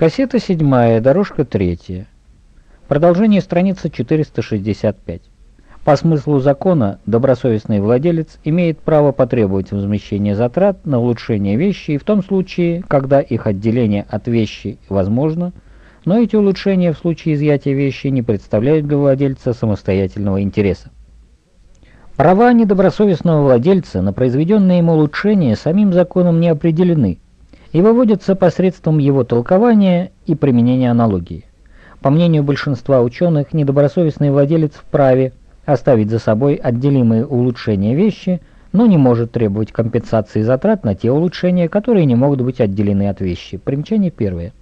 Кассета 7, дорожка 3. Продолжение страницы 465. По смыслу закона, добросовестный владелец имеет право потребовать возмещения затрат на улучшение вещи и в том случае, когда их отделение от вещи возможно, но эти улучшения в случае изъятия вещи не представляют для владельца самостоятельного интереса. Права недобросовестного владельца на произведенные ему улучшения самим законом не определены – и выводятся посредством его толкования и применения аналогии. По мнению большинства ученых, недобросовестный владелец вправе оставить за собой отделимые улучшения вещи, но не может требовать компенсации затрат на те улучшения, которые не могут быть отделены от вещи. Примечание первое.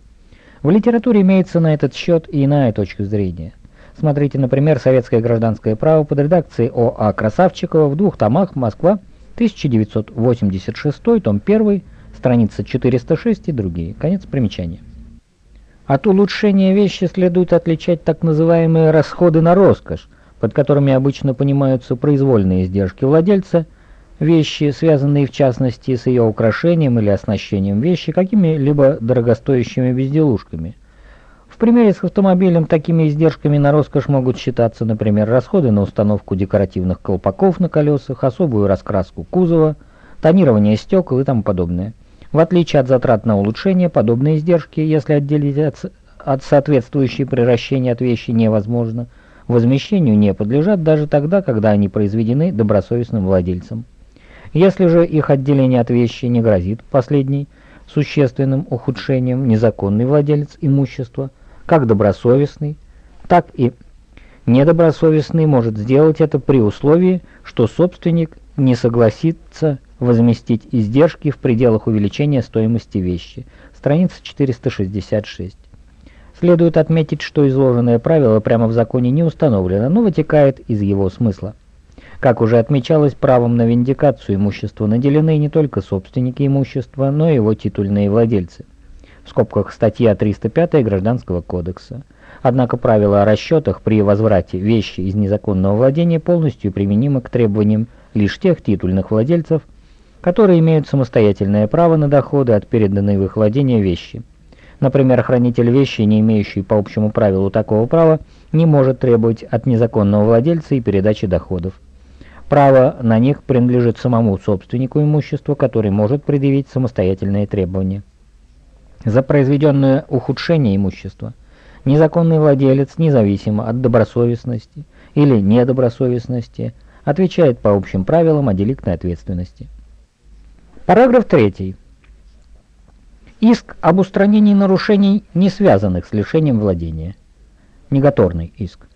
В литературе имеется на этот счет и иная точка зрения. Смотрите, например, «Советское гражданское право» под редакцией О.А. Красавчикова в двух томах «Москва», 1986, том 1, страница 406 и другие. Конец примечания. От улучшения вещи следует отличать так называемые расходы на роскошь, под которыми обычно понимаются произвольные издержки владельца, вещи, связанные в частности с ее украшением или оснащением вещи какими-либо дорогостоящими безделушками. В примере с автомобилем такими издержками на роскошь могут считаться, например, расходы на установку декоративных колпаков на колесах, особую раскраску кузова, тонирование стекол и тому подобное. В отличие от затрат на улучшение, подобные издержки, если отделить от, от соответствующей превращения от вещи невозможно, возмещению не подлежат даже тогда, когда они произведены добросовестным владельцем. Если же их отделение от вещи не грозит последней существенным ухудшением, незаконный владелец имущества, как добросовестный, так и недобросовестный может сделать это при условии, что собственник не согласится возместить издержки в пределах увеличения стоимости вещи. Страница 466. Следует отметить, что изложенное правило прямо в законе не установлено, но вытекает из его смысла. Как уже отмечалось, правом на виндикацию имущества наделены не только собственники имущества, но и его титульные владельцы. В скобках статья 305 Гражданского кодекса. Однако правило о расчетах при возврате вещи из незаконного владения полностью применимо к требованиям лишь тех титульных владельцев, которые имеют самостоятельное право на доходы от переданной в их владение вещи. Например, хранитель вещи, не имеющий по общему правилу такого права, не может требовать от незаконного владельца и передачи доходов. Право на них принадлежит самому собственнику имущества, который может предъявить самостоятельные требования. За произведенное ухудшение имущества незаконный владелец, независимо от добросовестности или недобросовестности, отвечает по общим правилам о деликтной ответственности. Параграф 3. Иск об устранении нарушений, не связанных с лишением владения. Негаторный иск.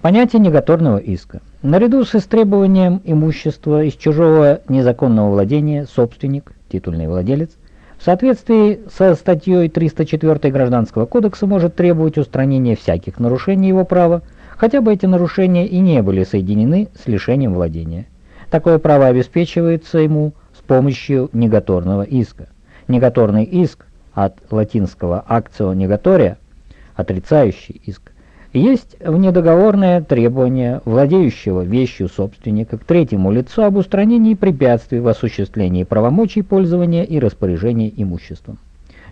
Понятие негаторного иска. Наряду с истребованием имущества из чужого незаконного владения собственник, титульный владелец, в соответствии со статьей 304 Гражданского кодекса может требовать устранения всяких нарушений его права, хотя бы эти нарушения и не были соединены с лишением владения. Такое право обеспечивается ему помощью негаторного иска. Негаторный иск от латинского «actio negatoria» – отрицающий иск, есть внедоговорное требование владеющего вещью собственника к третьему лицу об устранении препятствий в осуществлении правомочий пользования и распоряжения имуществом.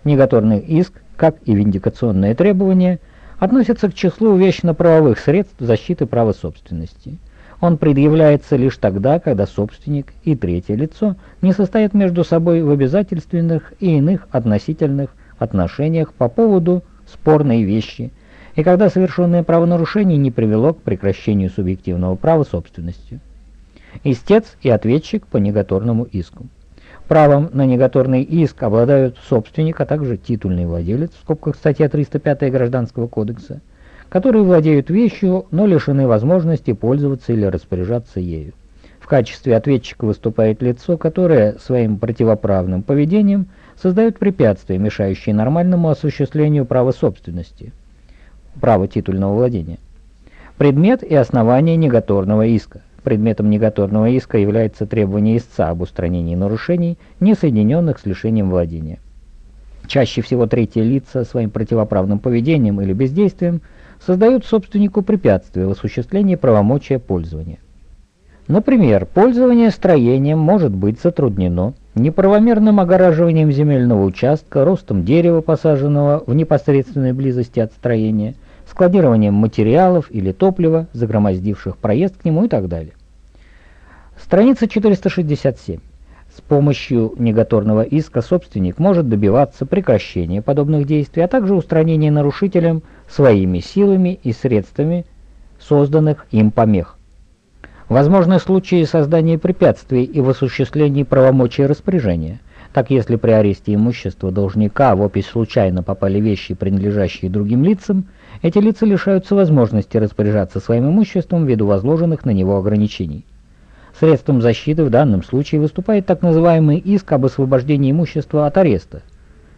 Негаторный иск, как и виндикационное требование, относятся к числу вечно-правовых средств защиты права собственности – он предъявляется лишь тогда, когда собственник и третье лицо не состоят между собой в обязательственных и иных относительных отношениях по поводу спорной вещи, и когда совершенное правонарушение не привело к прекращению субъективного права собственности. Истец и ответчик по негаторному иску. Правом на негаторный иск обладают собственник, а также титульный владелец, в скобках статья 305 Гражданского кодекса, которые владеют вещью, но лишены возможности пользоваться или распоряжаться ею. В качестве ответчика выступает лицо, которое своим противоправным поведением создает препятствия, мешающие нормальному осуществлению права собственности, права титульного владения. Предмет и основание негаторного иска. Предметом негаторного иска является требование истца об устранении нарушений, не соединенных с лишением владения. Чаще всего третьи лица своим противоправным поведением или бездействием – создают собственнику препятствия в осуществлении правомочия пользования. Например, пользование строением может быть затруднено неправомерным огораживанием земельного участка, ростом дерева, посаженного в непосредственной близости от строения, складированием материалов или топлива, загромоздивших проезд к нему и так далее. Страница 467. С помощью негаторного иска собственник может добиваться прекращения подобных действий, а также устранения нарушителем своими силами и средствами созданных им помех. Возможны случаи создания препятствий и в осуществлении правомочия распоряжения. Так, если при аресте имущества должника в опись случайно попали вещи, принадлежащие другим лицам, эти лица лишаются возможности распоряжаться своим имуществом ввиду возложенных на него ограничений. Средством защиты в данном случае выступает так называемый иск об освобождении имущества от ареста,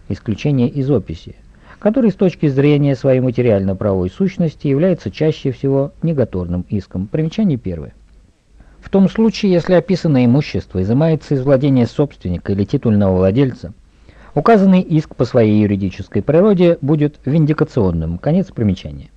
исключение из описи, который с точки зрения своей материально-правовой сущности является чаще всего негаторным иском. Примечание первое. В том случае, если описанное имущество изымается из владения собственника или титульного владельца, указанный иск по своей юридической природе будет виндикационным. Конец примечания.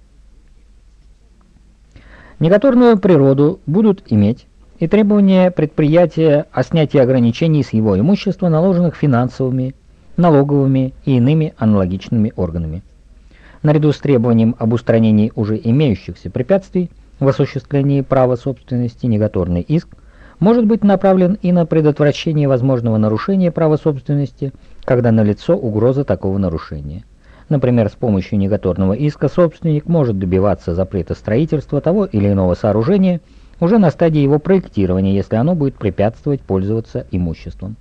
Негаторную природу будут иметь и требования предприятия о снятии ограничений с его имущества, наложенных финансовыми, налоговыми и иными аналогичными органами. Наряду с требованием об устранении уже имеющихся препятствий, в осуществлении права собственности негаторный иск может быть направлен и на предотвращение возможного нарушения права собственности, когда налицо угроза такого нарушения. Например, с помощью негаторного иска собственник может добиваться запрета строительства того или иного сооружения уже на стадии его проектирования, если оно будет препятствовать пользоваться имуществом.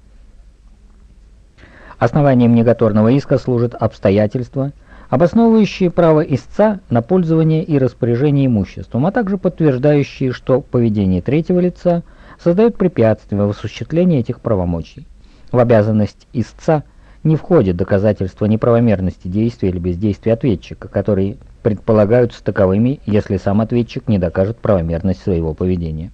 Основанием негаторного иска служит обстоятельства – обосновывающие право истца на пользование и распоряжение имуществом, а также подтверждающие, что поведение третьего лица создает препятствия в осуществлении этих правомочий. В обязанность истца не входит доказательства неправомерности действия или бездействия ответчика, которые предполагаются таковыми, если сам ответчик не докажет правомерность своего поведения.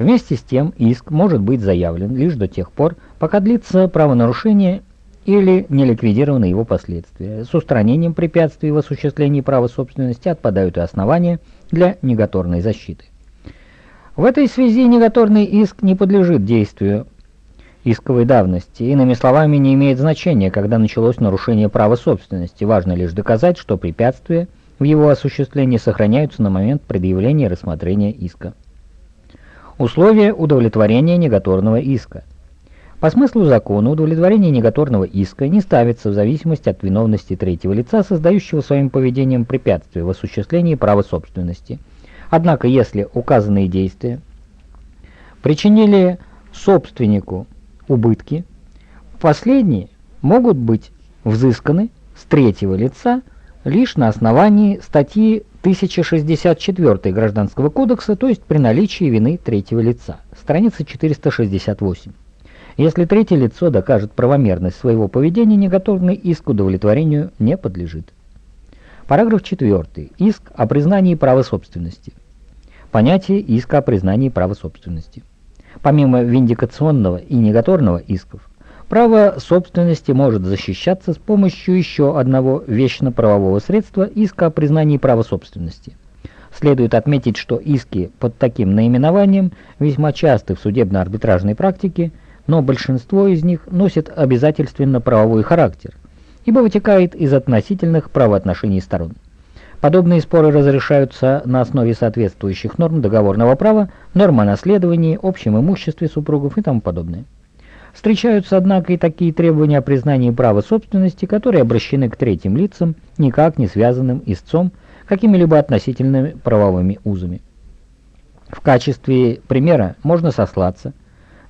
Вместе с тем иск может быть заявлен лишь до тех пор, пока длится правонарушение или не ликвидированы его последствия. С устранением препятствий в осуществлении права собственности отпадают и основания для негаторной защиты. В этой связи негаторный иск не подлежит действию исковой давности, иными словами, не имеет значения, когда началось нарушение права собственности. Важно лишь доказать, что препятствия в его осуществлении сохраняются на момент предъявления и рассмотрения иска. Условия удовлетворения негаторного иска – по смыслу закона удовлетворение негаторного иска не ставится в зависимости от виновности третьего лица, создающего своим поведением препятствие в осуществлении права собственности. Однако, если указанные действия причинили собственнику убытки, последние могут быть взысканы с третьего лица лишь на основании статьи 1064 Гражданского кодекса, то есть при наличии вины третьего лица. Страница 468. Если третье лицо докажет правомерность своего поведения, неготовный иск удовлетворению не подлежит. Параграф 4. Иск о признании права собственности. Понятие иска о признании права собственности. Помимо виндикационного и негаторного исков, право собственности может защищаться с помощью еще одного вечно-правового средства иска о признании права собственности. Следует отметить, что иски под таким наименованием весьма часты в судебно-арбитражной практике – но большинство из них носит обязательственно правовой характер, ибо вытекает из относительных правоотношений сторон. Подобные споры разрешаются на основе соответствующих норм договорного права, норм о наследовании, общем имуществе супругов и тому подобное. Встречаются, однако, и такие требования о признании права собственности, которые обращены к третьим лицам, никак не связанным истцом какими-либо относительными правовыми узами. В качестве примера можно сослаться –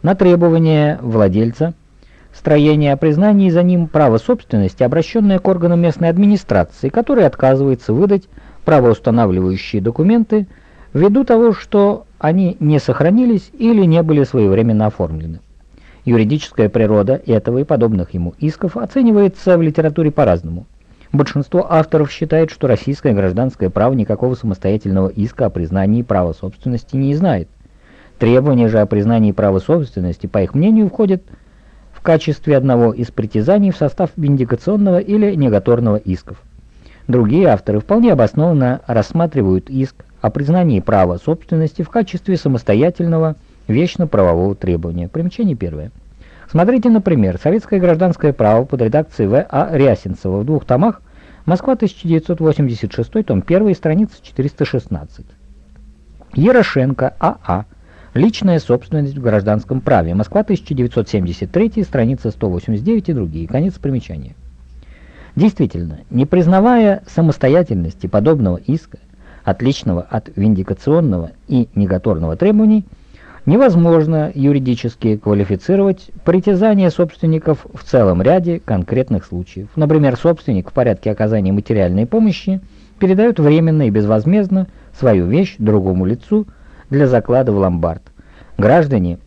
на требование владельца строения о признании за ним права собственности, обращенное к органам местной администрации, который отказывается выдать правоустанавливающие документы ввиду того, что они не сохранились или не были своевременно оформлены. Юридическая природа этого и подобных ему исков оценивается в литературе по-разному. Большинство авторов считает, что российское гражданское право никакого самостоятельного иска о признании права собственности не знает. Требования же о признании права собственности, по их мнению, входят в качестве одного из притязаний в состав виндикационного или негаторного исков. Другие авторы вполне обоснованно рассматривают иск о признании права собственности в качестве самостоятельного вечно-правового требования. Примечание первое. Смотрите, например, «Советское гражданское право» под редакцией В. А. Рясенцева в двух томах, Москва, 1986, том 1, страница 416. Ерошенко А.А. Личная собственность в гражданском праве. Москва, 1973, страница 189 и другие. Конец примечания. Действительно, не признавая самостоятельности подобного иска, отличного от виндикационного и негаторного требований, невозможно юридически квалифицировать притязания собственников в целом ряде конкретных случаев. Например, собственник в порядке оказания материальной помощи передает временно и безвозмездно свою вещь другому лицу для заклада в ломбард. Граждане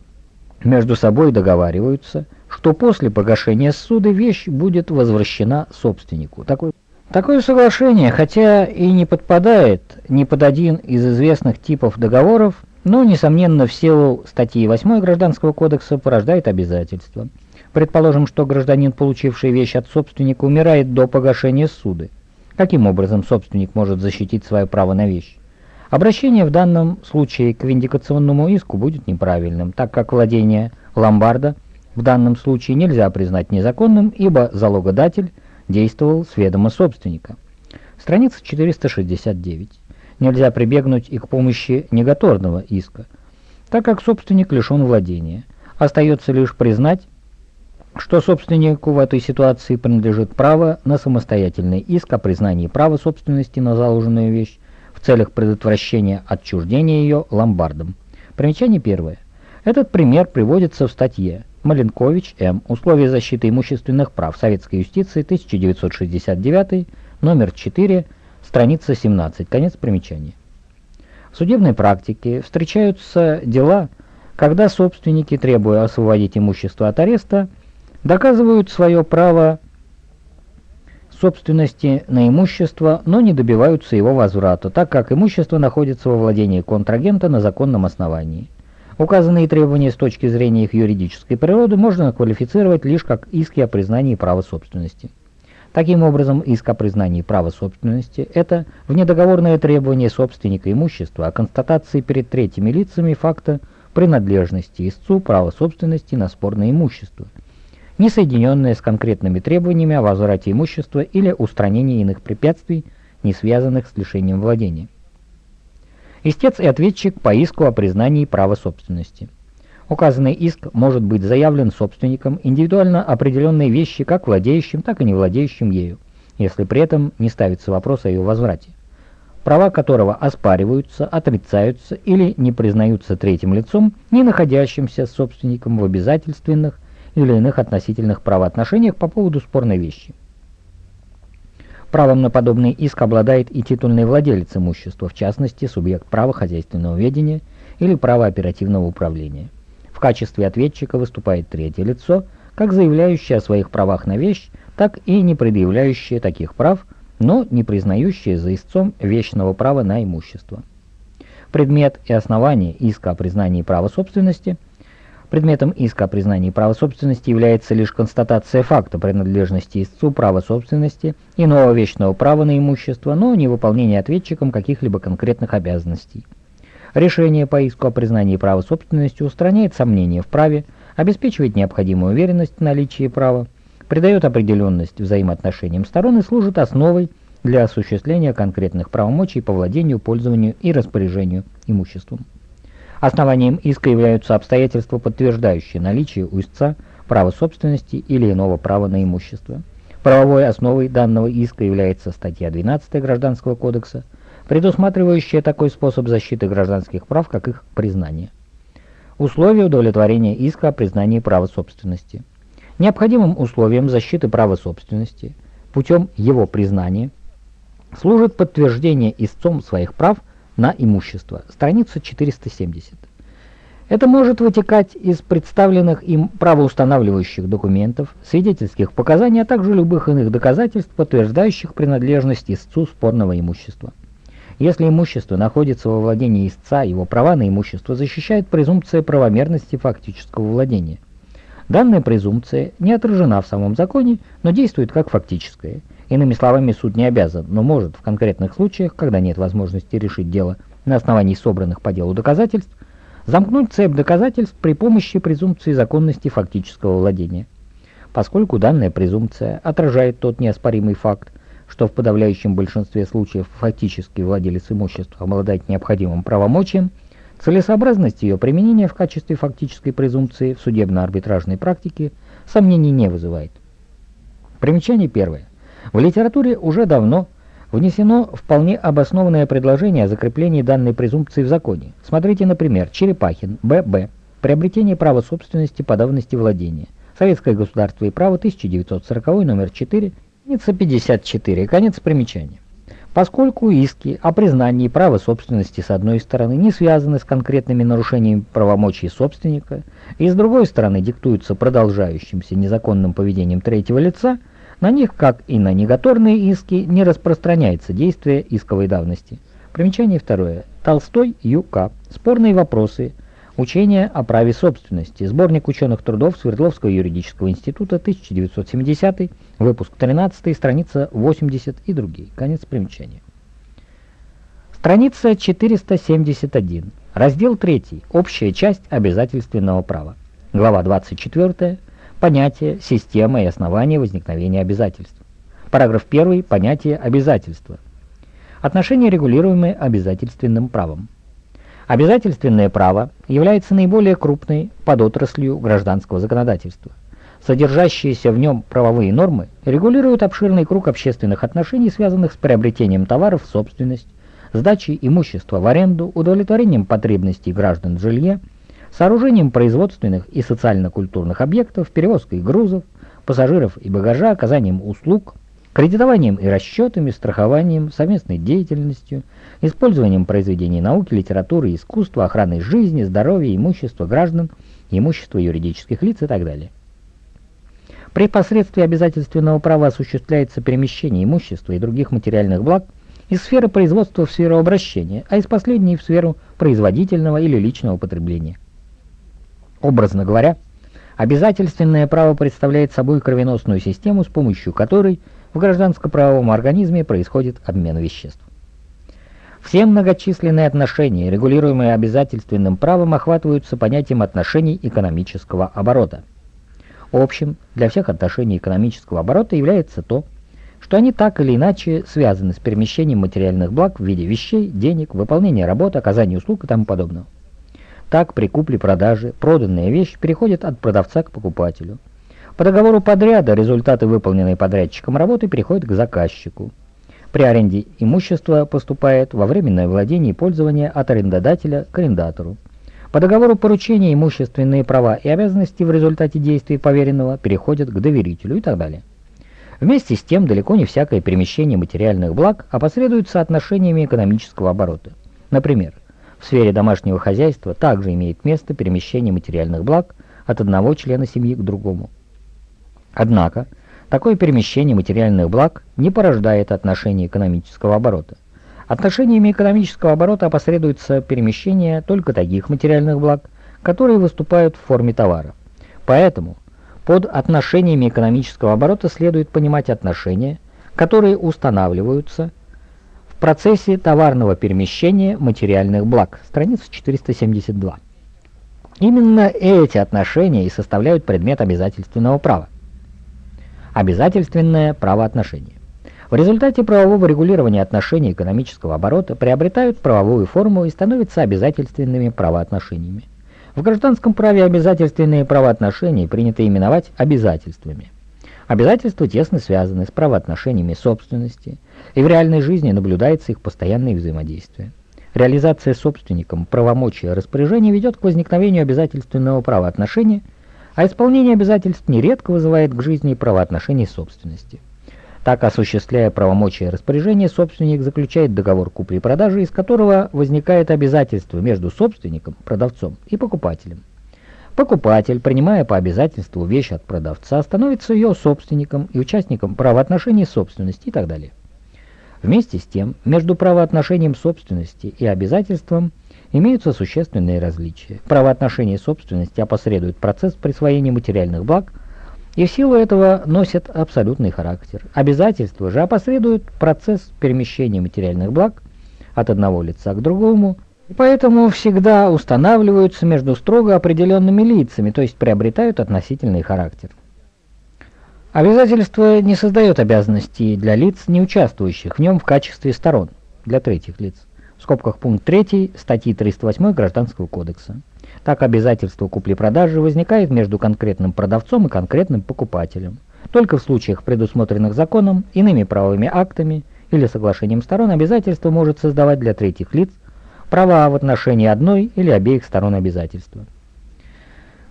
между собой договариваются, что после погашения суды вещь будет возвращена собственнику. Такой Такое соглашение, хотя и не подпадает ни под один из известных типов договоров, но, несомненно, в силу статьи 8 Гражданского кодекса порождает обязательства. Предположим, что гражданин, получивший вещь от собственника, умирает до погашения суды. Каким образом собственник может защитить свое право на вещь? Обращение в данном случае к виндикационному иску будет неправильным, так как владение ломбарда в данном случае нельзя признать незаконным, ибо залогодатель – действовал с ведома собственника. Страница 469. Нельзя прибегнуть и к помощи негаторного иска, так как собственник лишен владения. Остается лишь признать, что собственнику в этой ситуации принадлежит право на самостоятельный иск о признании права собственности на заложенную вещь в целях предотвращения отчуждения ее ломбардом. Примечание первое. Этот пример приводится в статье Маленкович М. Условия защиты имущественных прав советской юстиции 1969, номер 4, страница 17. Конец примечания. В судебной практике встречаются дела, когда собственники, требуя освободить имущество от ареста, доказывают свое право собственности на имущество, но не добиваются его возврата, так как имущество находится во владении контрагента на законном основании. Указанные требования с точки зрения их юридической природы можно квалифицировать лишь как иски о признании права собственности. Таким образом, иск о признании права собственности – это внедоговорное требование собственника имущества о констатации перед третьими лицами факта принадлежности истцу права собственности на спорное имущество, не соединенное с конкретными требованиями о возврате имущества или устранении иных препятствий, не связанных с лишением владения. Истец и ответчик по иску о признании права собственности. Указанный иск может быть заявлен собственником индивидуально определенной вещи как владеющим, так и не владеющим ею, если при этом не ставится вопрос о ее возврате, права которого оспариваются, отрицаются или не признаются третьим лицом, не находящимся с собственником в обязательственных или иных относительных правоотношениях по поводу спорной вещи. Правом на подобный иск обладает и титульный владелец имущества, в частности, субъект права хозяйственного ведения или права оперативного управления. В качестве ответчика выступает третье лицо, как заявляющее о своих правах на вещь, так и не предъявляющее таких прав, но не признающее за истцом вечного права на имущество. Предмет и основание иска о признании права собственности – Предметом иска о признании права собственности является лишь констатация факта принадлежности истцу права собственности, иного вечного права на имущество, но не выполнение ответчиком каких-либо конкретных обязанностей. Решение по иску о признании права собственности устраняет сомнения в праве, обеспечивает необходимую уверенность в наличии права, придает определенность взаимоотношениям сторон и служит основой для осуществления конкретных правомочий по владению, пользованию и распоряжению имуществом. Основанием иска являются обстоятельства, подтверждающие наличие у истца права собственности или иного права на имущество. Правовой основой данного иска является статья 12 Гражданского кодекса, предусматривающая такой способ защиты гражданских прав, как их признание. Условия удовлетворения иска о признании права собственности. Необходимым условием защиты права собственности путем его признания служит подтверждение истцом своих прав на имущество. Страница 470. Это может вытекать из представленных им правоустанавливающих документов, свидетельских показаний, а также любых иных доказательств, подтверждающих принадлежность истцу спорного имущества. Если имущество находится во владении истца, его права на имущество защищает презумпция правомерности фактического владения. Данная презумпция не отражена в самом законе, но действует как фактическая – Иными словами, суд не обязан, но может в конкретных случаях, когда нет возможности решить дело на основании собранных по делу доказательств, замкнуть цепь доказательств при помощи презумпции законности фактического владения. Поскольку данная презумпция отражает тот неоспоримый факт, что в подавляющем большинстве случаев фактически владелец имущества обладает необходимым правомочием, целесообразность ее применения в качестве фактической презумпции в судебно-арбитражной практике сомнений не вызывает. Примечание первое. В литературе уже давно внесено вполне обоснованное предложение о закреплении данной презумпции в законе. Смотрите, например, Черепахин, Б.Б. Приобретение права собственности по давности владения. Советское государство и право, 1940, номер 4, страница 54, конец примечания. Поскольку иски о признании права собственности с одной стороны не связаны с конкретными нарушениями правомочий собственника, и с другой стороны диктуются продолжающимся незаконным поведением третьего лица, на них, как и на негаторные иски, не распространяется действие исковой давности. Примечание второе. Толстой, Ю.К. Спорные вопросы. Учение о праве собственности. Сборник ученых трудов Свердловского юридического института, 1970, выпуск 13, страница 80 и другие. Конец примечания. Страница 471. Раздел 3. Общая часть обязательственного права. Глава 24. Понятие, система и основания возникновения обязательств. Параграф 1. Понятие обязательства. Отношения, регулируемые обязательственным правом. Обязательственное право является наиболее крупной подотраслью гражданского законодательства. Содержащиеся в нем правовые нормы регулируют обширный круг общественных отношений, связанных с приобретением товаров в собственность, сдачей имущества в аренду, удовлетворением потребностей граждан в жилье, сооружением производственных и социально-культурных объектов, перевозкой грузов, пассажиров и багажа, оказанием услуг, кредитованием и расчетами, страхованием, совместной деятельностью, использованием произведений науки, литературы, искусства, охраной жизни, здоровья, имущества граждан, имущества юридических лиц и так далее. При посредстве обязательственного права осуществляется перемещение имущества и других материальных благ из сферы производства в сферу обращения, а из последней в сферу производительного или личного потребления. Образно говоря, обязательственное право представляет собой кровеносную систему, с помощью которой в гражданско-правовом организме происходит обмен веществ. Все многочисленные отношения, регулируемые обязательственным правом, охватываются понятием отношений экономического оборота. Общим для всех отношений экономического оборота является то, что они так или иначе связаны с перемещением материальных благ в виде вещей, денег, выполнения работы, оказания услуг и тому подобного. Так, при купле-продаже проданная вещь переходит от продавца к покупателю. По договору подряда результаты выполненной подрядчиком работы переходят к заказчику. При аренде имущество поступает во временное владение и пользование от арендодателя к арендатору. По договору поручения имущественные права и обязанности в результате действий поверенного переходят к доверителю и так далее. Вместе с тем, далеко не всякое перемещение материальных благ опосредуется отношениями экономического оборота. Например, в сфере домашнего хозяйства также имеет место перемещение материальных благ от одного члена семьи к другому. Однако, такое перемещение материальных благ не порождает отношений экономического оборота. Отношениями экономического оборота опосредуется перемещение только таких материальных благ, которые выступают в форме товара. Поэтому под отношениями экономического оборота следует понимать отношения, которые устанавливаются в процессе товарного перемещения материальных благ. Страница 472. Именно эти отношения и составляют предмет обязательственного права обязательственное правоотношение. В результате правового регулирования отношений экономического оборота приобретают правовую форму и становятся обязательственными правоотношениями. В гражданском праве обязательственные правоотношения принято именовать обязательствами. Обязательства тесно связаны с правоотношениями собственности, и в реальной жизни наблюдается их постоянное взаимодействие. Реализация собственником правомочия распоряжения ведет к возникновению обязательственного правоотношения – а исполнение обязательств нередко вызывает к жизни правоотношений собственности. Так, осуществляя правомочия распоряжения, собственник заключает договор купли-продажи, из которого возникает обязательство между собственником, продавцом и покупателем. Покупатель, принимая по обязательству вещь от продавца, становится ее собственником и участником правоотношений собственности и так далее. Вместе с тем, между правоотношением собственности и обязательством – имеются существенные различия. Правоотношения собственности опосредуют процесс присвоения материальных благ и в силу этого носят абсолютный характер. Обязательства же опосредуют процесс перемещения материальных благ от одного лица к другому Поэтому всегда устанавливаются между строго определенными лицами, то есть приобретают относительный характер. Обязательство не создает обязанностей для лиц, не участвующих в нем в качестве сторон, для третьих лиц. В скобках пункт 3 статьи 308 Гражданского кодекса. Так обязательство купли-продажи возникает между конкретным продавцом и конкретным покупателем. Только в случаях, предусмотренных законом, иными правовыми актами или соглашением сторон, обязательство может создавать для третьих лиц права в отношении одной или обеих сторон обязательства.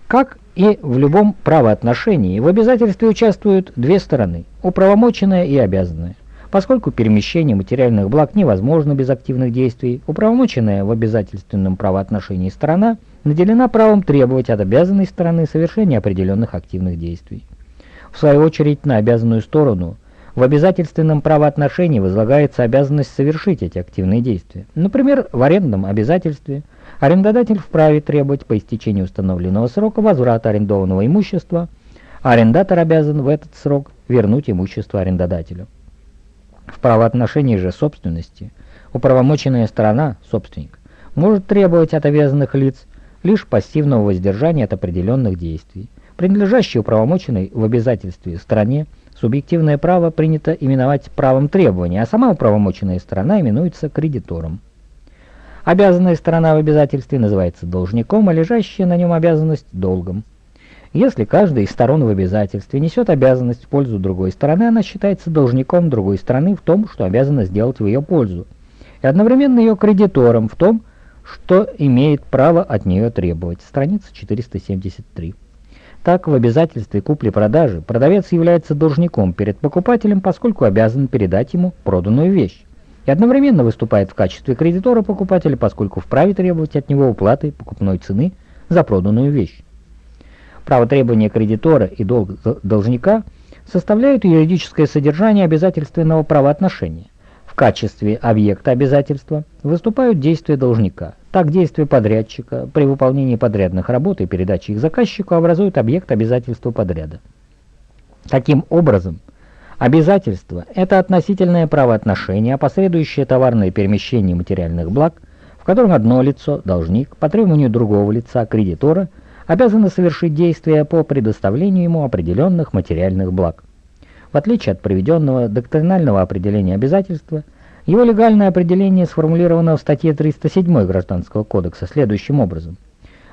Как и в любом правоотношении, в обязательстве участвуют две стороны – управомоченная и обязанная. Поскольку перемещение материальных благ невозможно без активных действий, управомоченная в обязательственном правоотношении сторона наделена правом требовать от обязанной стороны совершения определенных активных действий. В свою очередь, на обязанную сторону в обязательственном правоотношении возлагается обязанность совершить эти активные действия. Например, в арендном обязательстве арендодатель вправе требовать по истечении установленного срока возврата арендованного имущества, а арендатор обязан в этот срок вернуть имущество арендодателю. В правоотношении же собственности управомоченная сторона, собственник, может требовать от обязанных лиц лишь пассивного воздержания от определенных действий. Принадлежащей управомоченной в обязательстве стороне субъективное право принято именовать правом требования, а сама управомоченная сторона именуется кредитором. Обязанная сторона в обязательстве называется должником, а лежащая на нем обязанность – долгом. Если каждая из сторон в обязательстве несет обязанность в пользу другой стороны, она считается должником другой стороны в том, что обязана сделать в ее пользу, и одновременно ее кредитором в том, что имеет право от нее требовать. Страница 473. Так, в обязательстве купли-продажи продавец является должником перед покупателем, поскольку обязан передать ему проданную вещь, и одновременно выступает в качестве кредитора покупателя, поскольку вправе требовать от него уплаты покупной цены за проданную вещь. Право требования кредитора и долг должника составляют юридическое содержание обязательственного правоотношения. В качестве объекта обязательства выступают действия должника. Так действия подрядчика при выполнении подрядных работ и передаче их заказчику образуют объект обязательства подряда. Таким образом, обязательство – это относительное правоотношение, опосредующее товарное перемещение материальных благ, в котором одно лицо, должник, по требованию другого лица, кредитора – обязаны совершить действия по предоставлению ему определенных материальных благ. В отличие от приведенного доктринального определения обязательства, его легальное определение сформулировано в статье 307 Гражданского кодекса следующим образом.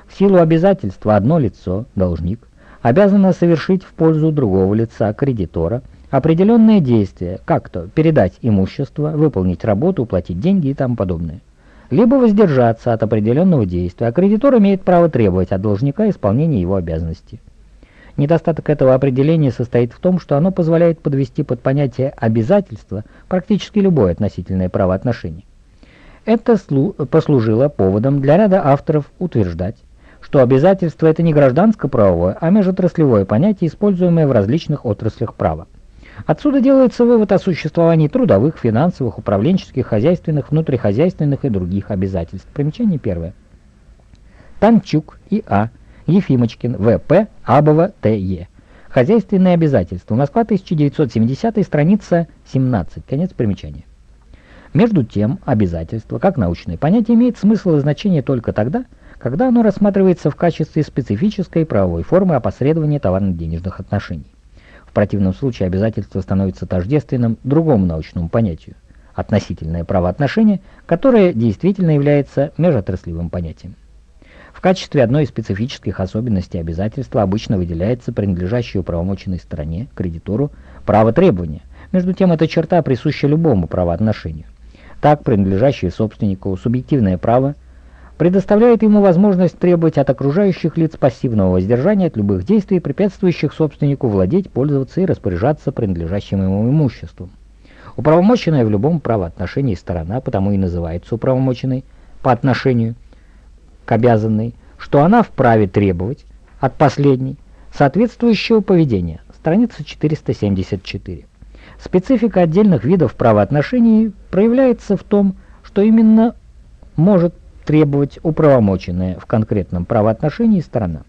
В силу обязательства одно лицо, должник, обязано совершить в пользу другого лица, кредитора, определенные действия, как то передать имущество, выполнить работу, уплатить деньги и тому подобное либо воздержаться от определенного действия, а кредитор имеет право требовать от должника исполнения его обязанностей. Недостаток этого определения состоит в том, что оно позволяет подвести под понятие обязательства практически любое относительное правоотношение. Это послужило поводом для ряда авторов утверждать, что обязательство – это не гражданско-правовое, а межотраслевое понятие, используемое в различных отраслях права. Отсюда делается вывод о существовании трудовых, финансовых, управленческих, хозяйственных, внутрихозяйственных и других обязательств. Примечание первое. Танчук И.А. Ефимочкин В.П. Абова Т.Е. Хозяйственные обязательства. Москва, 1970, страница 17. Конец примечания. Между тем, обязательство, как научное понятие, имеет смысл и значение только тогда, когда оно рассматривается в качестве специфической правовой формы опосредования товарно-денежных отношений противном случае обязательство становится тождественным другому научному понятию – относительное правоотношение, которое действительно является межотраслевым понятием. В качестве одной из специфических особенностей обязательства обычно выделяется принадлежащее правомоченной стороне, кредитору, право требования. Между тем, эта черта присуща любому правоотношению. Так, принадлежащее собственнику субъективное право – предоставляет ему возможность требовать от окружающих лиц пассивного воздержания от любых действий, препятствующих собственнику владеть, пользоваться и распоряжаться принадлежащим ему имуществом. Управомоченная в любом правоотношении сторона, потому и называется управомоченной по отношению к обязанной, что она вправе требовать от последней соответствующего поведения. Страница 474. Специфика отдельных видов правоотношений проявляется в том, что именно может требовать управомоченная в конкретном правоотношении сторона.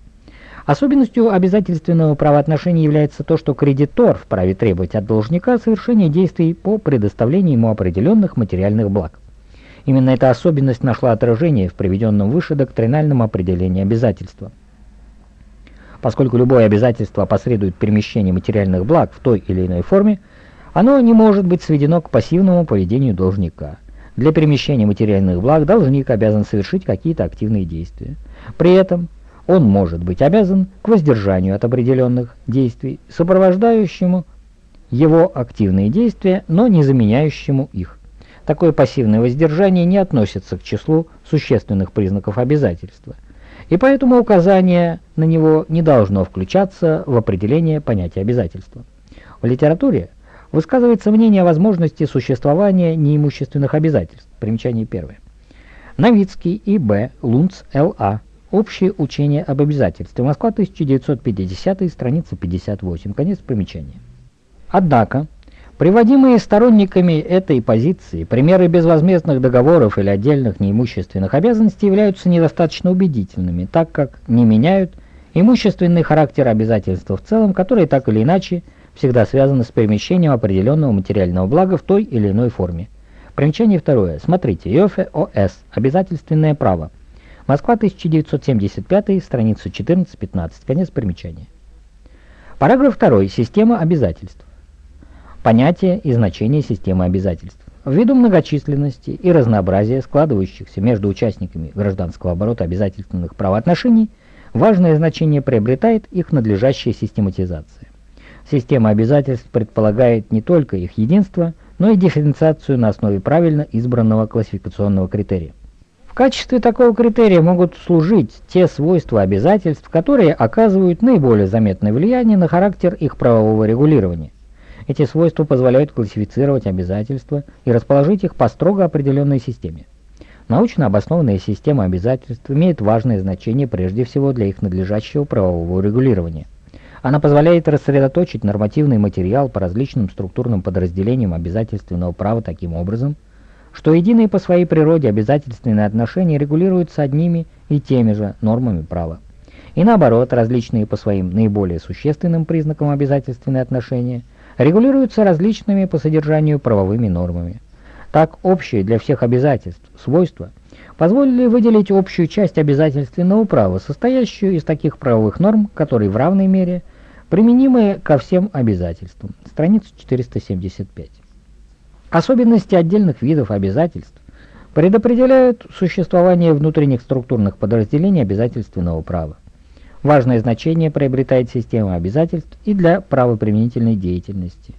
Особенностью обязательственного правоотношения является то, что кредитор вправе требовать от должника совершения действий по предоставлению ему определенных материальных благ. Именно эта особенность нашла отражение в приведенном выше доктринальном определении обязательства. Поскольку любое обязательство опосредует перемещение материальных благ в той или иной форме, оно не может быть сведено к пассивному поведению должника. Для перемещения материальных благ должник обязан совершить какие-то активные действия. При этом он может быть обязан к воздержанию от определенных действий, сопровождающему его активные действия, но не заменяющему их. Такое пассивное воздержание не относится к числу существенных признаков обязательства, и поэтому указание на него не должно включаться в определение понятия обязательства. В литературе высказывается мнение о возможности существования неимущественных обязательств. Примечание первое. Новицкий И. Б. Лунц Л.А. Общее учение об обязательстве. Москва, 1950, страница 58. Конец примечания. Однако, приводимые сторонниками этой позиции примеры безвозмездных договоров или отдельных неимущественных обязанностей являются недостаточно убедительными, так как не меняют имущественный характер обязательства в целом, которые так или иначе всегда связаны с перемещением определенного материального блага в той или иной форме. Примечание второе. Смотрите, ИОФЕ ОС. Обязательственное право. Москва, 1975, страница 14-15, конец примечания. Параграф 2. Система обязательств. Понятие и значение системы обязательств. Ввиду многочисленности и разнообразия складывающихся между участниками гражданского оборота обязательственных правоотношений, важное значение приобретает их надлежащая систематизация. Система обязательств предполагает не только их единство, но и дифференциацию на основе правильно избранного классификационного критерия качестве такого критерия могут служить те свойства обязательств, которые оказывают наиболее заметное влияние на характер их правового регулирования. Эти свойства позволяют классифицировать обязательства и расположить их по строго определенной системе. Научно обоснованная система обязательств имеет важное значение прежде всего для их надлежащего правового регулирования. Она позволяет рассредоточить нормативный материал по различным структурным подразделениям обязательственного права таким образом, что единые по своей природе обязательственные отношения регулируются одними и теми же нормами права. И наоборот, различные по своим наиболее существенным признакам обязательственные отношения регулируются различными по содержанию правовыми нормами. Так, общие для всех обязательств свойства позволили выделить общую часть обязательственного права, состоящую из таких правовых норм, которые в равной мере применимы ко всем обязательствам. Страница 475. Особенности отдельных видов обязательств предопределяют существование внутренних структурных подразделений обязательственного права. Важное значение приобретает система обязательств и для правоприменительной деятельности.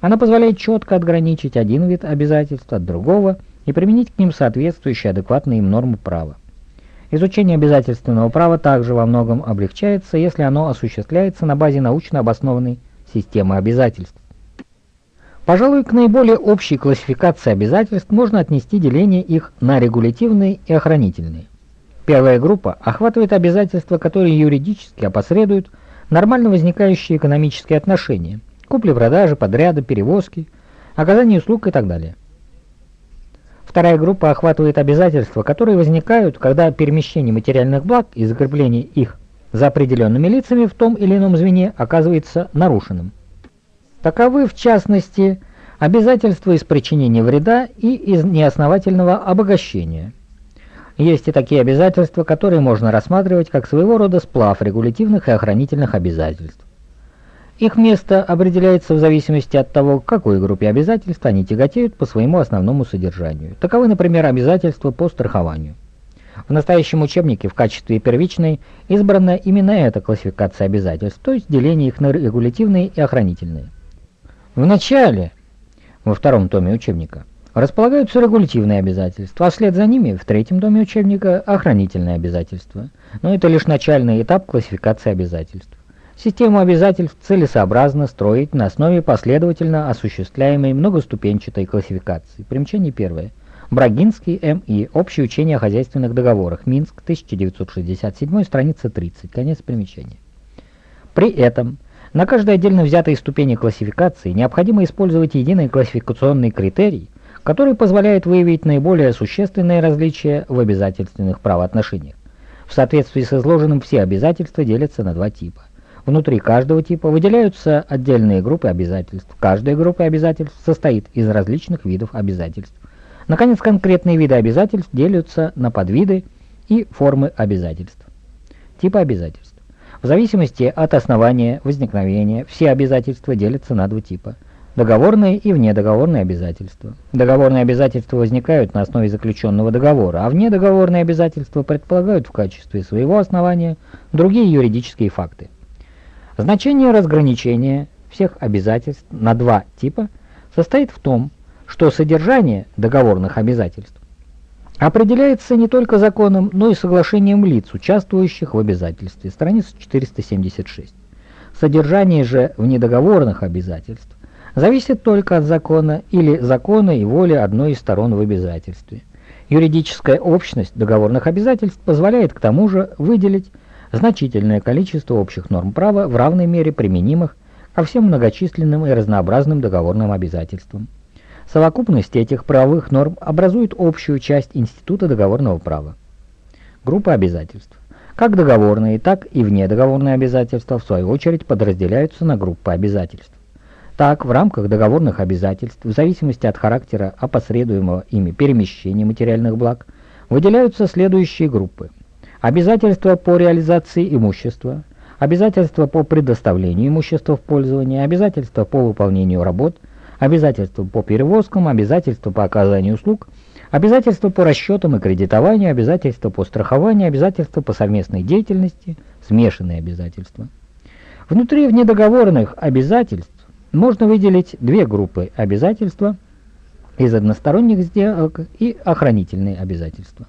Она позволяет четко отграничить один вид обязательств от другого и применить к ним соответствующие адекватные им нормы права. Изучение обязательственного права также во многом облегчается, если оно осуществляется на базе научно обоснованной системы обязательств. Пожалуй, к наиболее общей классификации обязательств можно отнести деление их на регулятивные и охранительные. Первая группа охватывает обязательства, которые юридически опосредуют нормально возникающие экономические отношения, купли-продажи, подряды, перевозки, оказание услуг и так далее. Вторая группа охватывает обязательства, которые возникают, когда перемещение материальных благ и закрепление их за определенными лицами в том или ином звене оказывается нарушенным. Таковы, в частности, обязательства из причинения вреда и из неосновательного обогащения. Есть и такие обязательства, которые можно рассматривать как своего рода сплав регулятивных и охранительных обязательств. Их место определяется в зависимости от того, к какой группе обязательств они тяготеют по своему основному содержанию. Таковы, например, обязательства по страхованию. В настоящем учебнике в качестве первичной избрана именно эта классификация обязательств, то есть деление их на регулятивные и охранительные. В начале, во втором томе учебника, располагаются регулятивные обязательства, а вслед за ними в третьем томе учебника охранительные обязательства. Но это лишь начальный этап классификации обязательств. Систему обязательств целесообразно строить на основе последовательно осуществляемой многоступенчатой классификации. Примечание первое. Брагинский М.И. Общее учение о хозяйственных договорах. Минск, 1967, страница 30. Конец примечания. При этом на каждой отдельно взятой ступени классификации необходимо использовать единый классификационный критерий, который позволяет выявить наиболее существенные различия в обязательственных правоотношениях. В соответствии с изложенным все обязательства делятся на два типа. Внутри каждого типа выделяются отдельные группы обязательств. Каждая группа обязательств состоит из различных видов обязательств. Наконец, конкретные виды обязательств делятся на подвиды и формы обязательств. Типы обязательств. В зависимости от основания возникновения все обязательства делятся на два типа – Договорные и внедоговорные обязательства. Договорные обязательства возникают на основе заключенного договора, а внедоговорные обязательства предполагают в качестве своего основания другие юридические факты. Значение разграничения всех обязательств на два типа состоит в том, что содержание договорных обязательств определяется не только законом, но и соглашением лиц, участвующих в обязательстве. Страница 476. Содержание же внедоговорных обязательств зависит только от закона или закона и воли одной из сторон в обязательстве. Юридическая общность договорных обязательств позволяет к тому же выделить значительное количество общих норм права в равной мере применимых ко всем многочисленным и разнообразным договорным обязательствам. Совокупность этих правовых норм образует общую часть института договорного права. Группа обязательств. Как договорные, так и внедоговорные обязательства, в свою очередь, подразделяются на группы обязательств. Так, в рамках договорных обязательств, в зависимости от характера опосредуемого ими перемещения материальных благ, выделяются следующие группы. Обязательства по реализации имущества, обязательства по предоставлению имущества в пользование, обязательства по выполнению работ, обязательства по перевозкам, обязательства по оказанию услуг, обязательства по расчетам и кредитованию, обязательства по страхованию, обязательства по совместной деятельности, смешанные обязательства. Внутри внедоговорных обязательств можно выделить две группы обязательства из односторонних сделок и охранительные обязательства.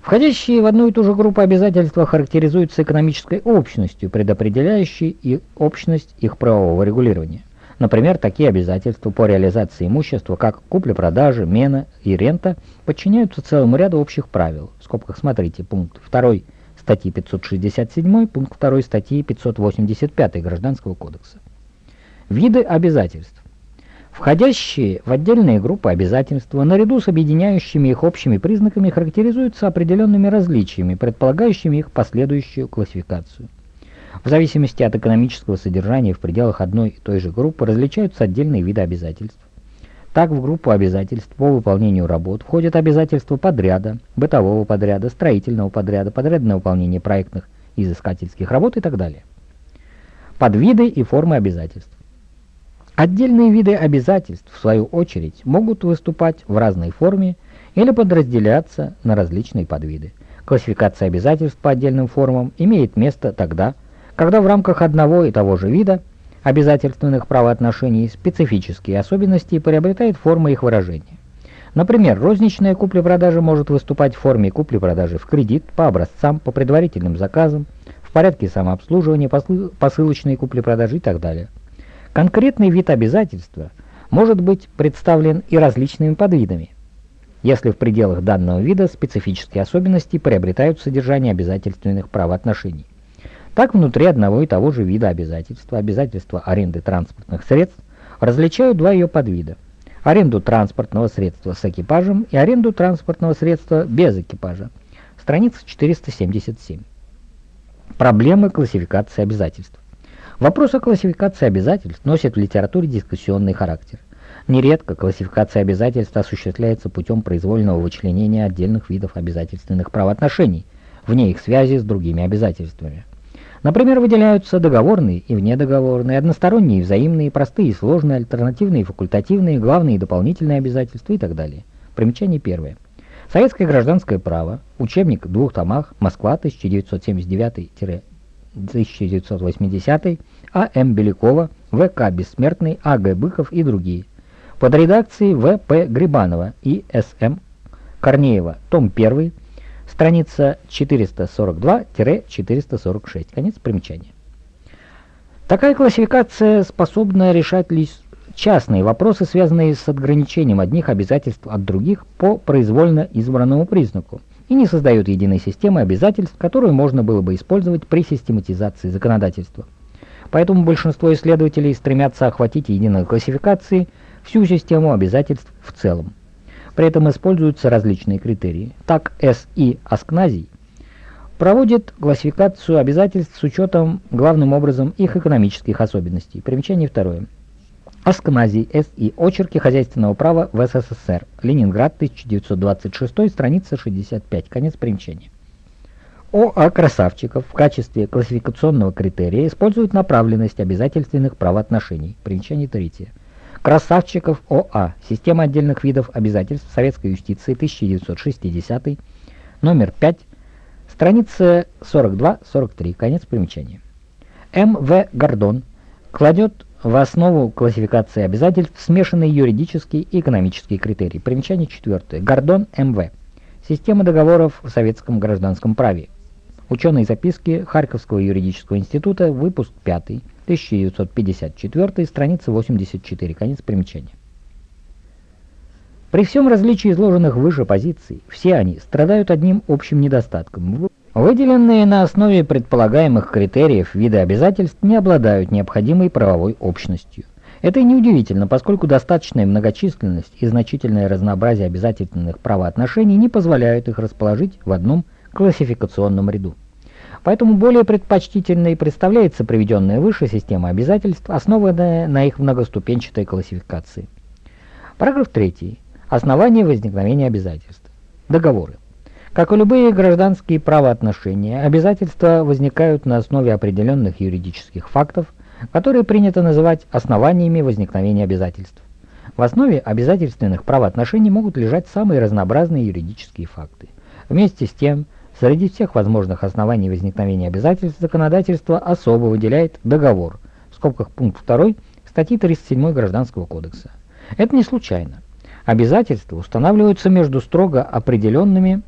Входящие в одну и ту же группу обязательства характеризуются экономической общностью, предопределяющей и общность их правового регулирования. Например, такие обязательства по реализации имущества, как купля-продажа, мена и рента, подчиняются целому ряду общих правил. В скобках смотрите пункт 2 статьи 567, пункт 2 статьи 585 Гражданского кодекса. Виды обязательств. Входящие в отдельные группы обязательства, наряду с объединяющими их общими признаками, характеризуются определенными различиями, предполагающими их последующую классификацию. В зависимости от экономического содержания в пределах одной и той же группы различаются отдельные виды обязательств. Так в группу обязательств по выполнению работ входят обязательства подряда, бытового подряда, строительного подряда, подряда на выполнение проектных и изыскательских работ и так далее. Подвиды и формы обязательств. Отдельные виды обязательств, в свою очередь, могут выступать в разной форме или подразделяться на различные подвиды. Классификация обязательств по отдельным формам имеет место тогда, когда в рамках одного и того же вида обязательственных правоотношений специфические особенности приобретают формы их выражения. Например, розничная купля-продажа может выступать в форме купли-продажи в кредит, по образцам, по предварительным заказам, в порядке самообслуживания, посылочной купли-продажи и так далее. Конкретный вид обязательства может быть представлен и различными подвидами, если в пределах данного вида специфические особенности приобретают содержание обязательственных правоотношений. Так внутри одного и того же вида обязательства, обязательства аренды транспортных средств, различают два ее подвида. Аренду транспортного средства с экипажем и аренду транспортного средства без экипажа. Страница 477. Проблемы классификации обязательств. Вопрос о классификации обязательств носит в литературе дискуссионный характер. Нередко классификация обязательств осуществляется путем произвольного вычленения отдельных видов обязательственных правоотношений, вне их связи с другими обязательствами. Например, выделяются договорные и внедоговорные, односторонние и взаимные, простые и сложные, альтернативные и факультативные, главные и дополнительные обязательства и так далее. Примечание первое. Советское гражданское право. Учебник в двух томах. Москва, 1979 1980, А.М. Белякова, В.К. Бессмертный, А.Г. Быков и другие. Под редакцией В.П. Грибанова и С.М. Корнеева, том 1, страница 442-446. Конец примечания. Такая классификация способна решать лишь частные вопросы, связанные с отграничением одних обязательств от других по произвольно избранному признаку и не создает единой системы обязательств, которую можно было бы использовать при систематизации законодательства. Поэтому большинство исследователей стремятся охватить единой классификацией всю систему обязательств в целом. При этом используются различные критерии. Так С.И. Аскназий проводит классификацию обязательств с учетом главным образом их экономических особенностей. Примечание второе. Асканази С.И. Очерки хозяйственного права в СССР. Ленинград, 1926, страница 65. Конец примечания. ОА Красавчиков в качестве классификационного критерия использует направленность обязательственных правоотношений. Примечание третье. Красавчиков ОА. Система отдельных видов обязательств советской юстиции 1960, номер 5, страница 42-43. Конец примечания. М.В. Гордон кладет в основу классификации обязательств смешанные юридические и экономические критерии. Примечание четвертое. Гордон М.В. Система договоров в советском гражданском праве. Ученые записки Харьковского юридического института, выпуск 5, 1954, страница 84, конец примечания. При всем различии изложенных выше позиций, все они страдают одним общим недостатком. Выделенные на основе предполагаемых критериев виды обязательств не обладают необходимой правовой общностью. Это и неудивительно, поскольку достаточная многочисленность и значительное разнообразие обязательных правоотношений не позволяют их расположить в одном классификационном ряду. Поэтому более предпочтительной представляется приведенная выше система обязательств, основанная на их многоступенчатой классификации. Параграф 3. Основание возникновения обязательств. Договоры. Как и любые гражданские правоотношения, обязательства возникают на основе определенных юридических фактов, которые принято называть основаниями возникновения обязательств. В основе обязательственных правоотношений могут лежать самые разнообразные юридические факты. Вместе с тем, среди всех возможных оснований возникновения обязательств законодательство особо выделяет договор, в скобках пункт 2 статьи 37 Гражданского кодекса. Это не случайно. Обязательства устанавливаются между строго определенными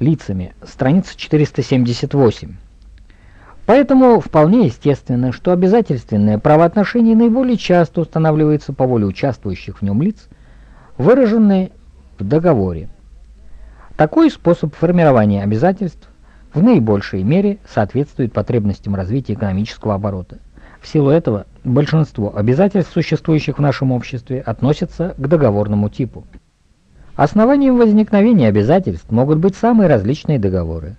лицами. Страница 478. Поэтому вполне естественно, что обязательственное правоотношение наиболее часто устанавливается по воле участвующих в нем лиц, выраженные в договоре. Такой способ формирования обязательств в наибольшей мере соответствует потребностям развития экономического оборота. В силу этого большинство обязательств, существующих в нашем обществе, относятся к договорному типу. Основанием возникновения обязательств могут быть самые различные договоры.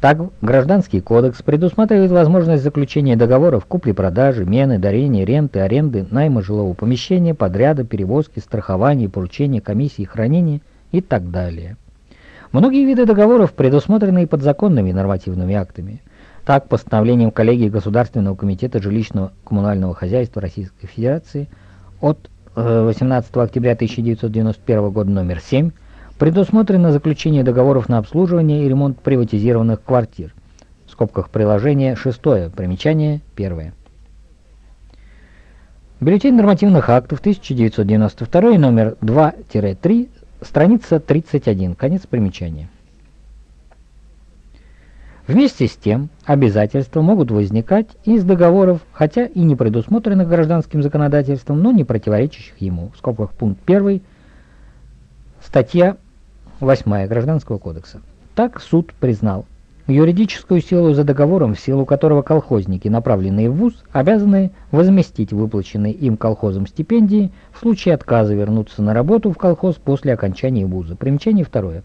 Так, Гражданский кодекс предусматривает возможность заключения договоров купли-продажи, мены, дарения, ренты, аренды, найма жилого помещения, подряда, перевозки, страхования, поручения, комиссии, хранения и так далее. Многие виды договоров предусмотрены и подзаконными нормативными актами. Так, постановлением коллегии Государственного комитета жилищно-коммунального хозяйства Российской Федерации от 18 октября 1991 года номер 7 предусмотрено заключение договоров на обслуживание и ремонт приватизированных квартир. В скобках приложение 6, примечание 1. Бюллетень нормативных актов 1992 номер 2-3, страница 31, конец примечания. Вместе с тем, обязательства могут возникать из договоров, хотя и не предусмотренных гражданским законодательством, но не противоречащих ему. В скобках пункт 1, статья 8 Гражданского кодекса. Так суд признал юридическую силу за договором, в силу которого колхозники, направленные в ВУЗ, обязаны возместить выплаченные им колхозом стипендии в случае отказа вернуться на работу в колхоз после окончания вуза. Примечание второе.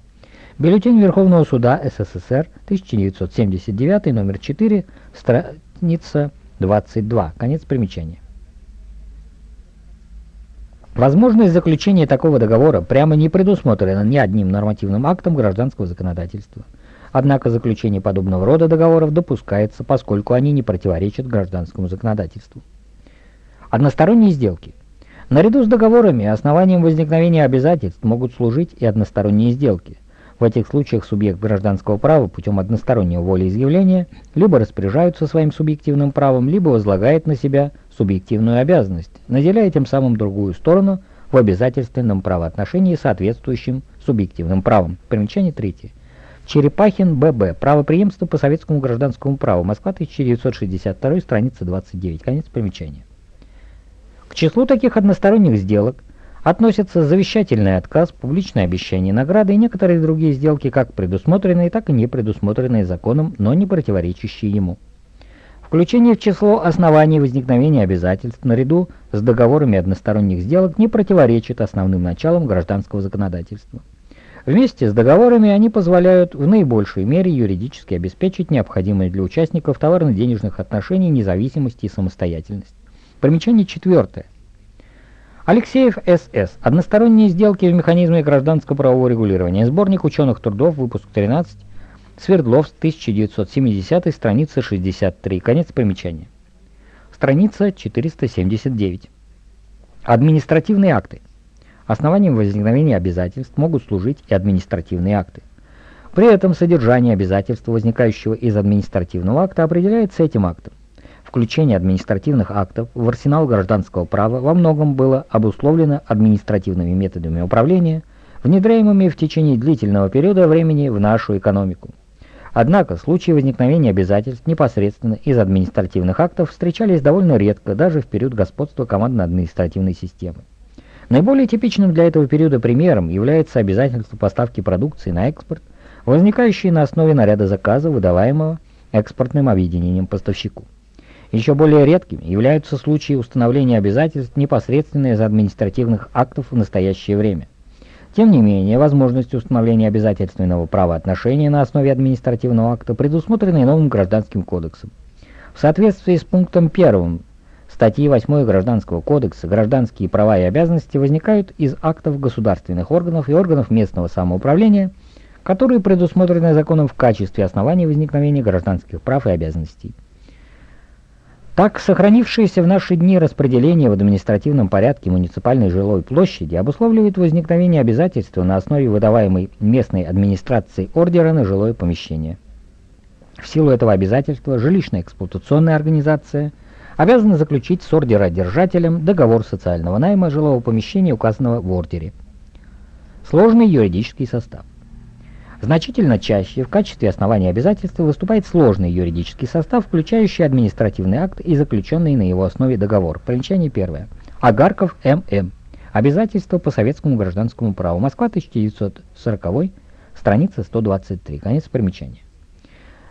Бюллетень Верховного суда СССР, 1979, номер 4, страница 22. Конец примечания. Возможность заключения такого договора прямо не предусмотрена ни одним нормативным актом гражданского законодательства. Однако заключение подобного рода договоров допускается, поскольку они не противоречат гражданскому законодательству. Односторонние сделки. Наряду с договорами основанием возникновения обязательств могут служить и односторонние сделки – в этих случаях субъект гражданского права путем одностороннего волеизъявления либо распоряжаются своим субъективным правом, либо возлагает на себя субъективную обязанность, наделяя тем самым другую сторону в обязательственном правоотношении соответствующим субъективным правом. Примечание третье. Черепахин Б.Б. Правоприемство по советскому гражданскому праву. Москва, 1962, страница 29. Конец примечания. К числу таких односторонних сделок – относятся завещательный отказ, публичное обещание награды и некоторые другие сделки, как предусмотренные, так и не предусмотренные законом, но не противоречащие ему. Включение в число оснований возникновения обязательств наряду с договорами односторонних сделок не противоречит основным началам гражданского законодательства. Вместе с договорами они позволяют в наибольшей мере юридически обеспечить необходимые для участников товарно-денежных отношений независимость и самостоятельность. Примечание четвертое. Алексеев СС. Односторонние сделки в механизме гражданского правового регулирования. Сборник ученых трудов, выпуск 13. Свердловск, 1970, страница 63. Конец примечания. Страница 479. Административные акты. Основанием возникновения обязательств могут служить и административные акты. При этом содержание обязательства, возникающего из административного акта, определяется этим актом. Включение административных актов в арсенал гражданского права во многом было обусловлено административными методами управления, внедряемыми в течение длительного периода времени в нашу экономику. Однако случаи возникновения обязательств непосредственно из административных актов встречались довольно редко, даже в период господства командно-административной системы. Наиболее типичным для этого периода примером является обязательство поставки продукции на экспорт, возникающее на основе наряда заказа, выдаваемого экспортным объединением поставщику. Еще более редкими являются случаи установления обязательств непосредственно из административных актов в настоящее время. Тем не менее, возможность установления обязательственного правоотношения на основе административного акта предусмотрена и новым Гражданским кодексом. В соответствии с пунктом 1 статьи 8 Гражданского кодекса гражданские права и обязанности возникают из актов государственных органов и органов местного самоуправления, которые предусмотрены законом в качестве оснований возникновения гражданских прав и обязанностей. Так, сохранившееся в наши дни распределение в административном порядке муниципальной жилой площади обусловливает возникновение обязательства на основе выдаваемой местной администрацией ордера на жилое помещение. В силу этого обязательства жилищная эксплуатационная организация обязана заключить с ордеродержателем договор социального найма жилого помещения, указанного в ордере. Сложный юридический состав. Значительно чаще в качестве основания обязательства выступает сложный юридический состав, включающий административный акт и заключенный на его основе договор. Примечание первое. Агарков М.М. Обязательства по советскому гражданскому праву. Москва, 1940, страница 123. Конец примечания.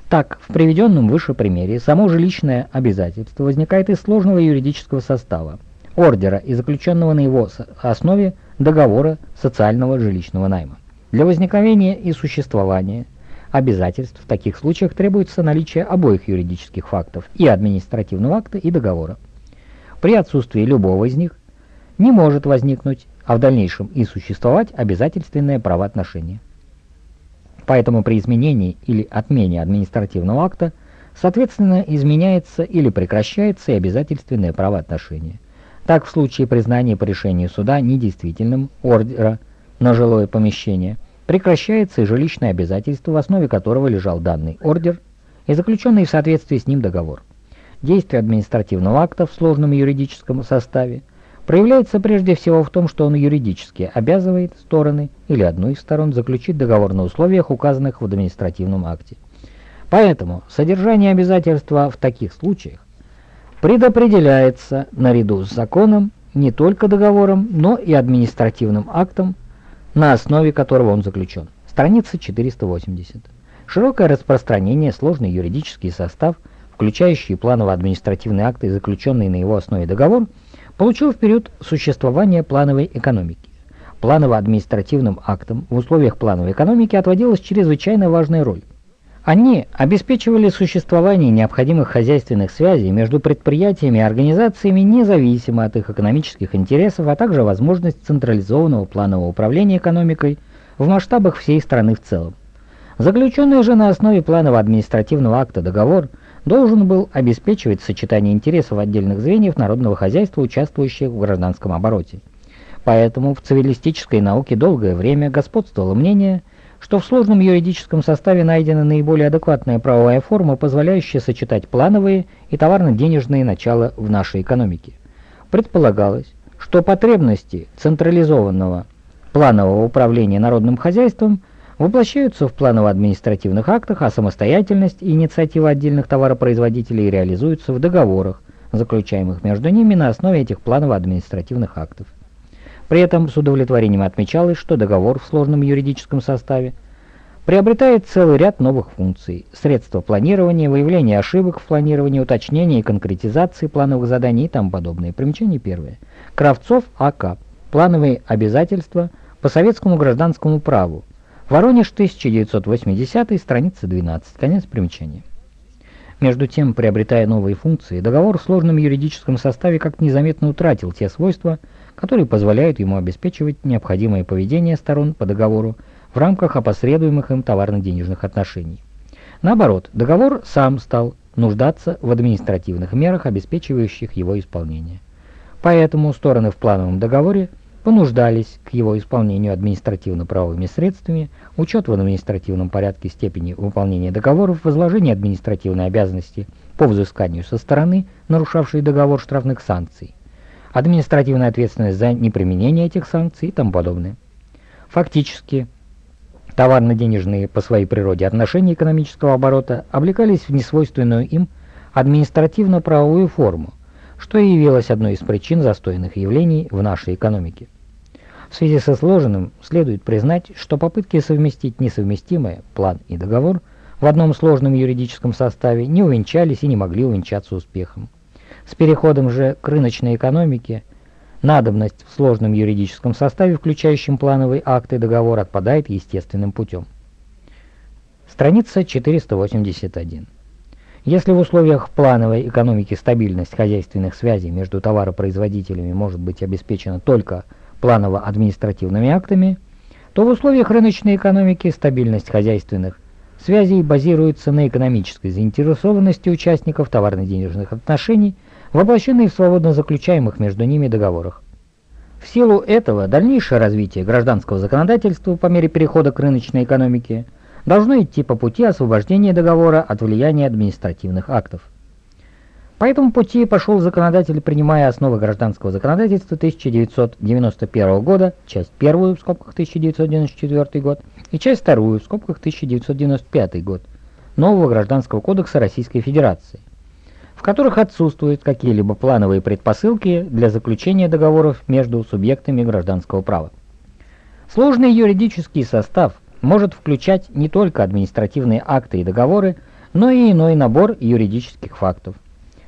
Так, в приведенном выше примере само жилищное обязательство возникает из сложного юридического состава, ордера и заключенного на его основе договора социального жилищного найма. Для возникновения и существования обязательств в таких случаях требуется наличие обоих юридических фактов и административного акта и договора. При отсутствии любого из них не может возникнуть, а в дальнейшем и существовать обязательственное правоотношение. Поэтому при изменении или отмене административного акта соответственно изменяется или прекращается и обязательственное правоотношение. Так в случае признания по решению суда недействительным ордера на жилое помещение, прекращается и жилищное обязательство, в основе которого лежал данный ордер и заключенный в соответствии с ним договор. Действие административного акта в сложном юридическом составе проявляется прежде всего в том, что он юридически обязывает стороны или одну из сторон заключить договор на условиях, указанных в административном акте. Поэтому содержание обязательства в таких случаях предопределяется наряду с законом не только договором, но и административным актом, на основе которого он заключен. Страница 480. Широкое распространение, сложный юридический состав, включающий планово-административные акты и заключенный на его основе договор, получил в период существования плановой экономики. Планово-административным актам в условиях плановой экономики отводилась чрезвычайно важная роль. Они обеспечивали существование необходимых хозяйственных связей между предприятиями и организациями независимо от их экономических интересов, а также возможность централизованного планового управления экономикой в масштабах всей страны в целом. Заключенный же на основе планово-административного акта договор должен был обеспечивать сочетание интересов отдельных звеньев народного хозяйства, участвующих в гражданском обороте. Поэтому в цивилистической науке долгое время господствовало мнение – что в сложном юридическом составе найдена наиболее адекватная правовая форма, позволяющая сочетать плановые и товарно-денежные начала в нашей экономике. Предполагалось, что потребности централизованного планового управления народным хозяйством воплощаются в планово-административных актах, а самостоятельность и инициатива отдельных товаропроизводителей реализуются в договорах, заключаемых между ними на основе этих планово-административных актов. При этом с удовлетворением отмечалось, что договор в сложном юридическом составе приобретает целый ряд новых функций. Средства планирования, выявления ошибок в планировании, уточнения и конкретизации плановых заданий и тому подобное. Примечание первое. Кравцов А.К. Плановые обязательства по советскому гражданскому праву. Воронеж, 1980, страница 12. Конец примечания. Между тем, приобретая новые функции, договор в сложном юридическом составе как незаметно утратил те свойства, позволяют ему обеспечивать необходимое поведение сторон по договору в рамках опосредуемых им товарно-денежных отношений. Наоборот, договор сам стал нуждаться в административных мерах, обеспечивающих его исполнение. Поэтому стороны в плановом договоре понуждались к его исполнению административно-правовыми средствами, учет в административном порядке степени выполнения договоров, возложение административной обязанности по взысканию со стороны, нарушавшей договор штрафных санкций, административная ответственность за неприменение этих санкций и тому подобное. Фактически, товарно-денежные по своей природе отношения экономического оборота облекались в несвойственную им административно-правовую форму, что и явилось одной из причин застойных явлений в нашей экономике. В связи со сложенным следует признать, что попытки совместить несовместимое, план и договор, в одном сложном юридическом составе не увенчались и не могли увенчаться успехом. С переходом же к рыночной экономике надобность в сложном юридическом составе, включающем плановые акты договор, отпадает естественным путем. Страница 481. Если в условиях плановой экономики стабильность хозяйственных связей между товаропроизводителями может быть обеспечена только планово-административными актами, то в условиях рыночной экономики стабильность хозяйственных связей базируется на экономической заинтересованности участников товарно-денежных отношений, воплощенной в свободно заключаемых между ними договорах. В силу этого дальнейшее развитие гражданского законодательства по мере перехода к рыночной экономике – должно идти по пути освобождения договора от влияния административных актов. По этому пути пошел законодатель, принимая основы гражданского законодательства 1991 года, часть первую в скобках 1994 год и часть вторую в скобках 1995 год нового Гражданского кодекса Российской Федерации, в которых отсутствуют какие-либо плановые предпосылки для заключения договоров между субъектами гражданского права. Сложный юридический состав – может включать не только административные акты и договоры, но и иной набор юридических фактов.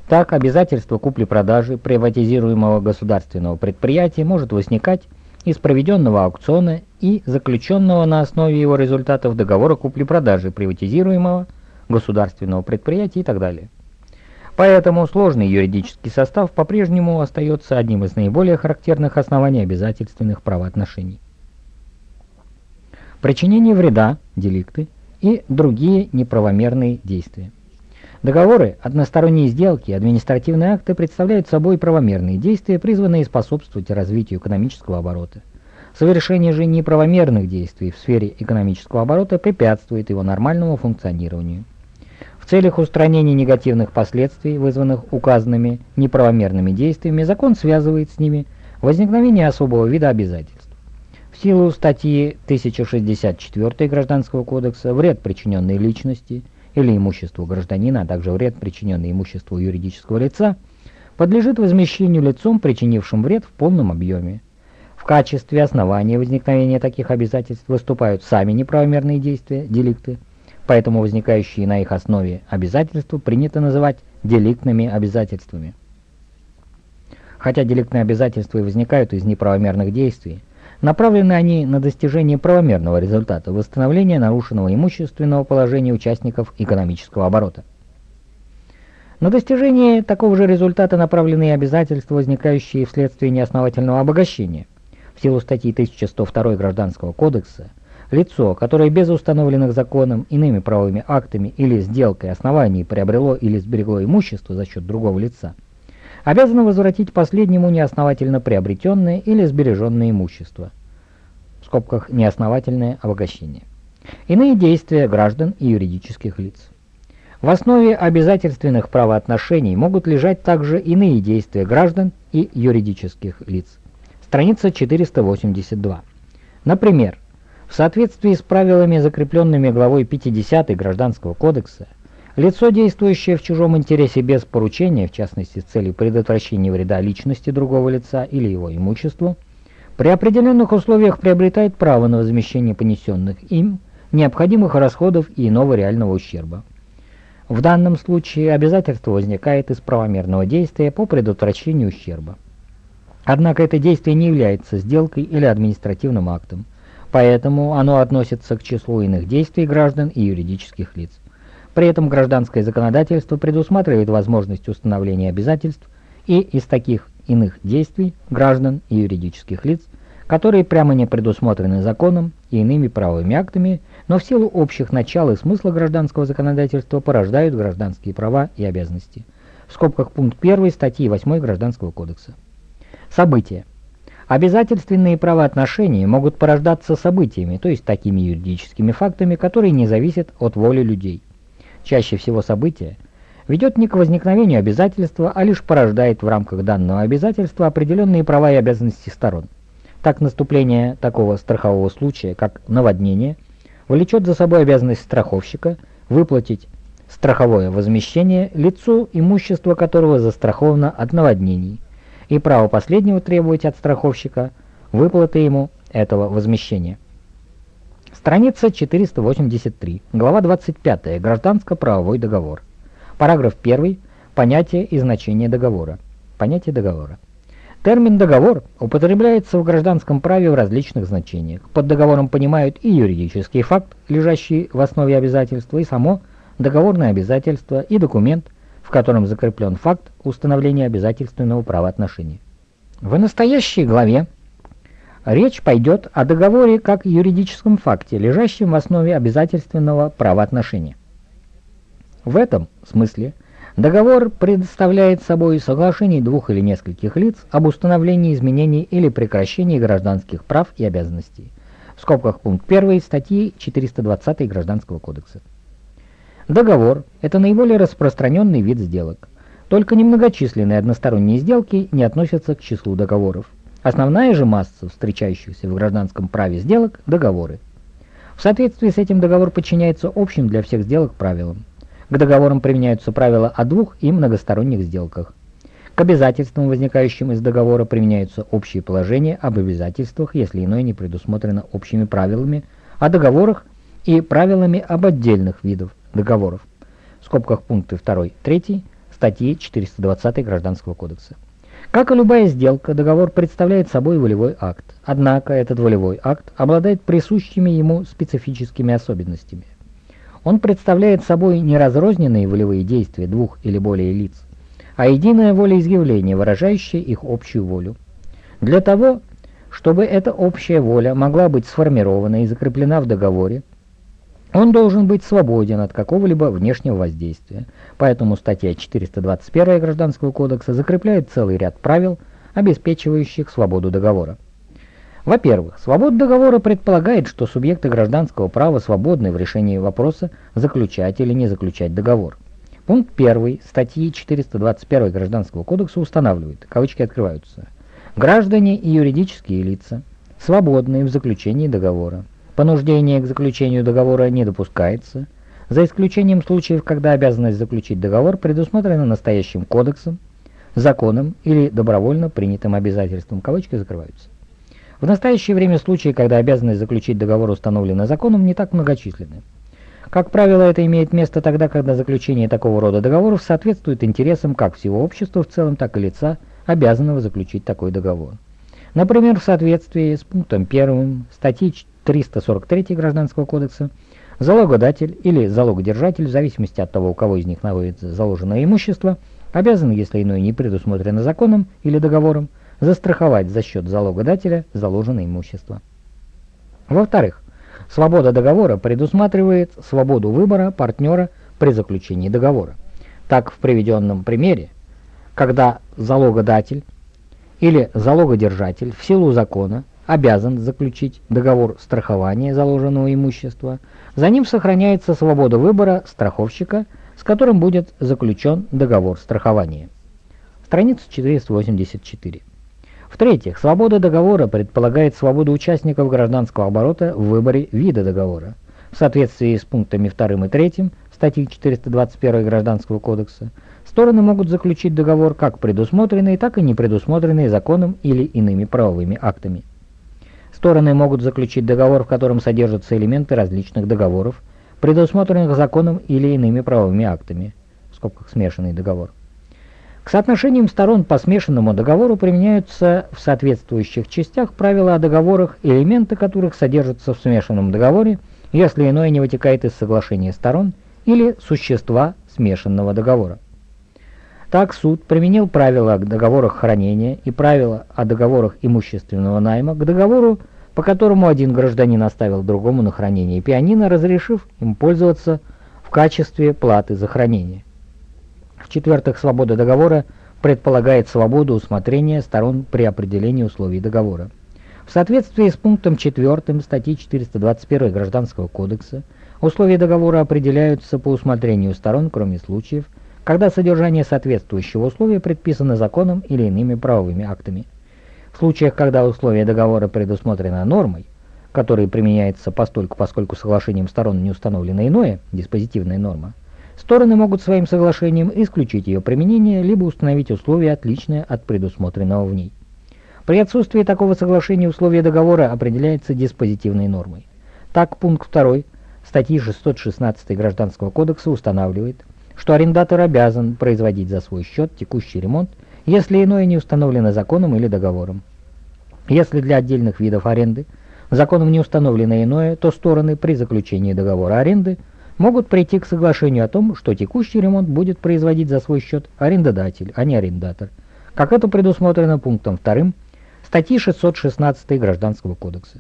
Так, обязательство купли-продажи приватизируемого государственного предприятия может возникать из проведенного аукциона и заключенного на основе его результатов договора купли-продажи приватизируемого государственного предприятия и так далее. Поэтому сложный юридический состав по-прежнему остается одним из наиболее характерных оснований обязательственных правоотношений причинение вреда, деликты и другие неправомерные действия. Договоры, односторонние сделки административные акты представляют собой правомерные действия, призванные способствовать развитию экономического оборота. Совершение же неправомерных действий в сфере экономического оборота препятствует его нормальному функционированию. В целях устранения негативных последствий, вызванных указанными неправомерными действиями, закон связывает с ними возникновение особого вида обязательств силу статьи 1064 Гражданского кодекса вред, причиненный личности или имуществу гражданина, а также вред, причиненный имуществу юридического лица, подлежит возмещению лицом, причинившим вред в полном объеме. В качестве основания возникновения таких обязательств выступают сами неправомерные действия, деликты, поэтому возникающие на их основе обязательства принято называть деликтными обязательствами. Хотя деликтные обязательства и возникают из неправомерных действий, Направлены они на достижение правомерного результата восстановления нарушенного имущественного положения участников экономического оборота. На достижение такого же результата направлены и обязательства, возникающие вследствие неосновательного обогащения. В силу статьи 1102 Гражданского кодекса лицо, которое без установленных законом, иными правовыми актами или сделкой оснований приобрело или сберегло имущество за счет другого лица, обязаны возвратить последнему неосновательно приобретенное или сбереженное имущество, в скобках неосновательное обогащение. Иные действия граждан и юридических лиц. В основе обязательственных правоотношений могут лежать также иные действия граждан и юридических лиц. Страница 482. Например, в соответствии с правилами, закрепленными главой 50 Гражданского кодекса, Лицо, действующее в чужом интересе без поручения, в частности с целью предотвращения вреда личности другого лица или его имуществу, при определенных условиях приобретает право на возмещение понесенных им необходимых расходов и иного реального ущерба. В данном случае обязательство возникает из правомерного действия по предотвращению ущерба. Однако это действие не является сделкой или административным актом, поэтому оно относится к числу иных действий граждан и юридических лиц. При этом гражданское законодательство предусматривает возможность установления обязательств и из таких иных действий граждан и юридических лиц, которые прямо не предусмотрены законом и иными правовыми актами, но в силу общих начал и смысла гражданского законодательства порождают гражданские права и обязанности. В скобках пункт 1 статьи 8 Гражданского кодекса. События. Обязательственные правоотношения могут порождаться событиями, то есть такими юридическими фактами, которые не зависят от воли людей. Чаще всего события ведет не к возникновению обязательства, а лишь порождает в рамках данного обязательства определенные права и обязанности сторон. Так наступление такого страхового случая, как наводнение, влечет за собой обязанность страховщика выплатить страховое возмещение лицу, имущество которого застраховано от наводнений, и право последнего требовать от страховщика выплаты ему этого возмещения. Страница 483, глава 25, гражданско-правовой договор. Параграф 1. Понятие и значение договора. Понятие договора. Термин «договор» употребляется в гражданском праве в различных значениях. Под договором понимают и юридический факт, лежащий в основе обязательства, и само договорное обязательство, и документ, котором закреплен факт установления обязательственного правоотношения. В настоящей главе речь пойдет о договоре как юридическом факте, лежащем в основе обязательственного правоотношения. В этом смысле договор представляет собой соглашение двух или нескольких лиц об установлении изменений или прекращении гражданских прав и обязанностей. В скобках пункт 1 статьи 420 Гражданского кодекса. Договор – это наиболее распространенный вид сделок. Только немногочисленные односторонние сделки не относятся к числу договоров. Основная же масса встречающихся в гражданском праве сделок – договоры. В соответствии с этим договор подчиняется общим для всех сделок правилам. К договорам применяются правила о двух и многосторонних сделках. К обязательствам, возникающим из договора, применяются общие положения об обязательствах, если иное не предусмотрено общими правилами о договорах и правилами об отдельных видах договоров. В скобках пункты 2, 3 статьи 420 Гражданского кодекса. Как и любая сделка, договор представляет собой волевой акт. Однако этот волевой акт обладает присущими ему специфическими особенностями. Он представляет собой не разрозненные волевые действия двух или более лиц, а единое волеизъявление, выражающее их общую волю. Для того, чтобы эта общая воля могла быть сформирована и закреплена в договоре, он должен быть свободен от какого-либо внешнего воздействия. Поэтому статья 421 Гражданского кодекса закрепляет целый ряд правил, обеспечивающих свободу договора. Во-первых, свобода договора предполагает, что субъекты гражданского права свободны в решении вопроса заключать или не заключать договор. Пункт 1 статьи 421 Гражданского кодекса устанавливает, кавычки открываются, граждане и юридические лица свободны в заключении договора. Понуждение к заключению договора не допускается, за исключением случаев, когда обязанность заключить договор предусмотрена настоящим кодексом, законом или добровольно принятым обязательством. Кавычки закрываются. В настоящее время случаи, когда обязанность заключить договор установлена законом, не так многочисленны. Как правило, это имеет место тогда, когда заключение такого рода договоров соответствует интересам как всего общества в целом, так и лица, обязанного заключить такой договор. Например, в соответствии с пунктом 1 статьи 343 Гражданского кодекса, залогодатель или залогодержатель, в зависимости от того, у кого из них находится заложенное имущество, обязан, если иное не предусмотрено законом или договором, застраховать за счет залогодателя заложенное имущество. Во-вторых, свобода договора предусматривает свободу выбора партнера при заключении договора. Так, в приведенном примере, когда залогодатель или залогодержатель в силу закона обязан заключить договор страхования заложенного имущества, за ним сохраняется свобода выбора страховщика, с которым будет заключен договор страхования. Страница 484. В-третьих, свобода договора предполагает свободу участников гражданского оборота в выборе вида договора. В соответствии с пунктами 2 и 3 статьи 421 Гражданского кодекса, стороны могут заключить договор как предусмотренный, так и не предусмотренный законом или иными правовыми актами. Стороны могут заключить договор, в котором содержатся элементы различных договоров, предусмотренных законом или иными правовыми актами, в скобках смешанный договор. К соотношениям сторон по смешанному договору применяются в соответствующих частях правила о договорах, элементы которых содержатся в смешанном договоре, если иное не вытекает из соглашения сторон или существа смешанного договора. Так суд применил правила о договорах хранения и правила о договорах имущественного найма к договору, по которому один гражданин оставил другому на хранение пианино, разрешив им пользоваться в качестве платы за хранение. В-четвертых, свобода договора предполагает свободу усмотрения сторон при определении условий договора. В соответствии с пунктом 4 статьи 421 Гражданского кодекса, условия договора определяются по усмотрению сторон, кроме случаев, когда содержание соответствующего условия предписано законом или иными правовыми актами. В случаях, когда условие договора предусмотрено нормой, которая применяется постольку, поскольку соглашением сторон не установлено иное, диспозитивная норма, стороны могут своим соглашением исключить ее применение, либо установить условия, отличные от предусмотренного в ней. При отсутствии такого соглашения условия договора определяется диспозитивной нормой. Так, пункт 2 статьи 616 Гражданского кодекса устанавливает, что арендатор обязан производить за свой счет текущий ремонт, если иное не установлено законом или договором. Если для отдельных видов аренды законом не установлено иное, то стороны при заключении договора аренды могут прийти к соглашению о том, что текущий ремонт будет производить за свой счет арендодатель, а не арендатор, как это предусмотрено пунктом 2 статьи 616 Гражданского кодекса.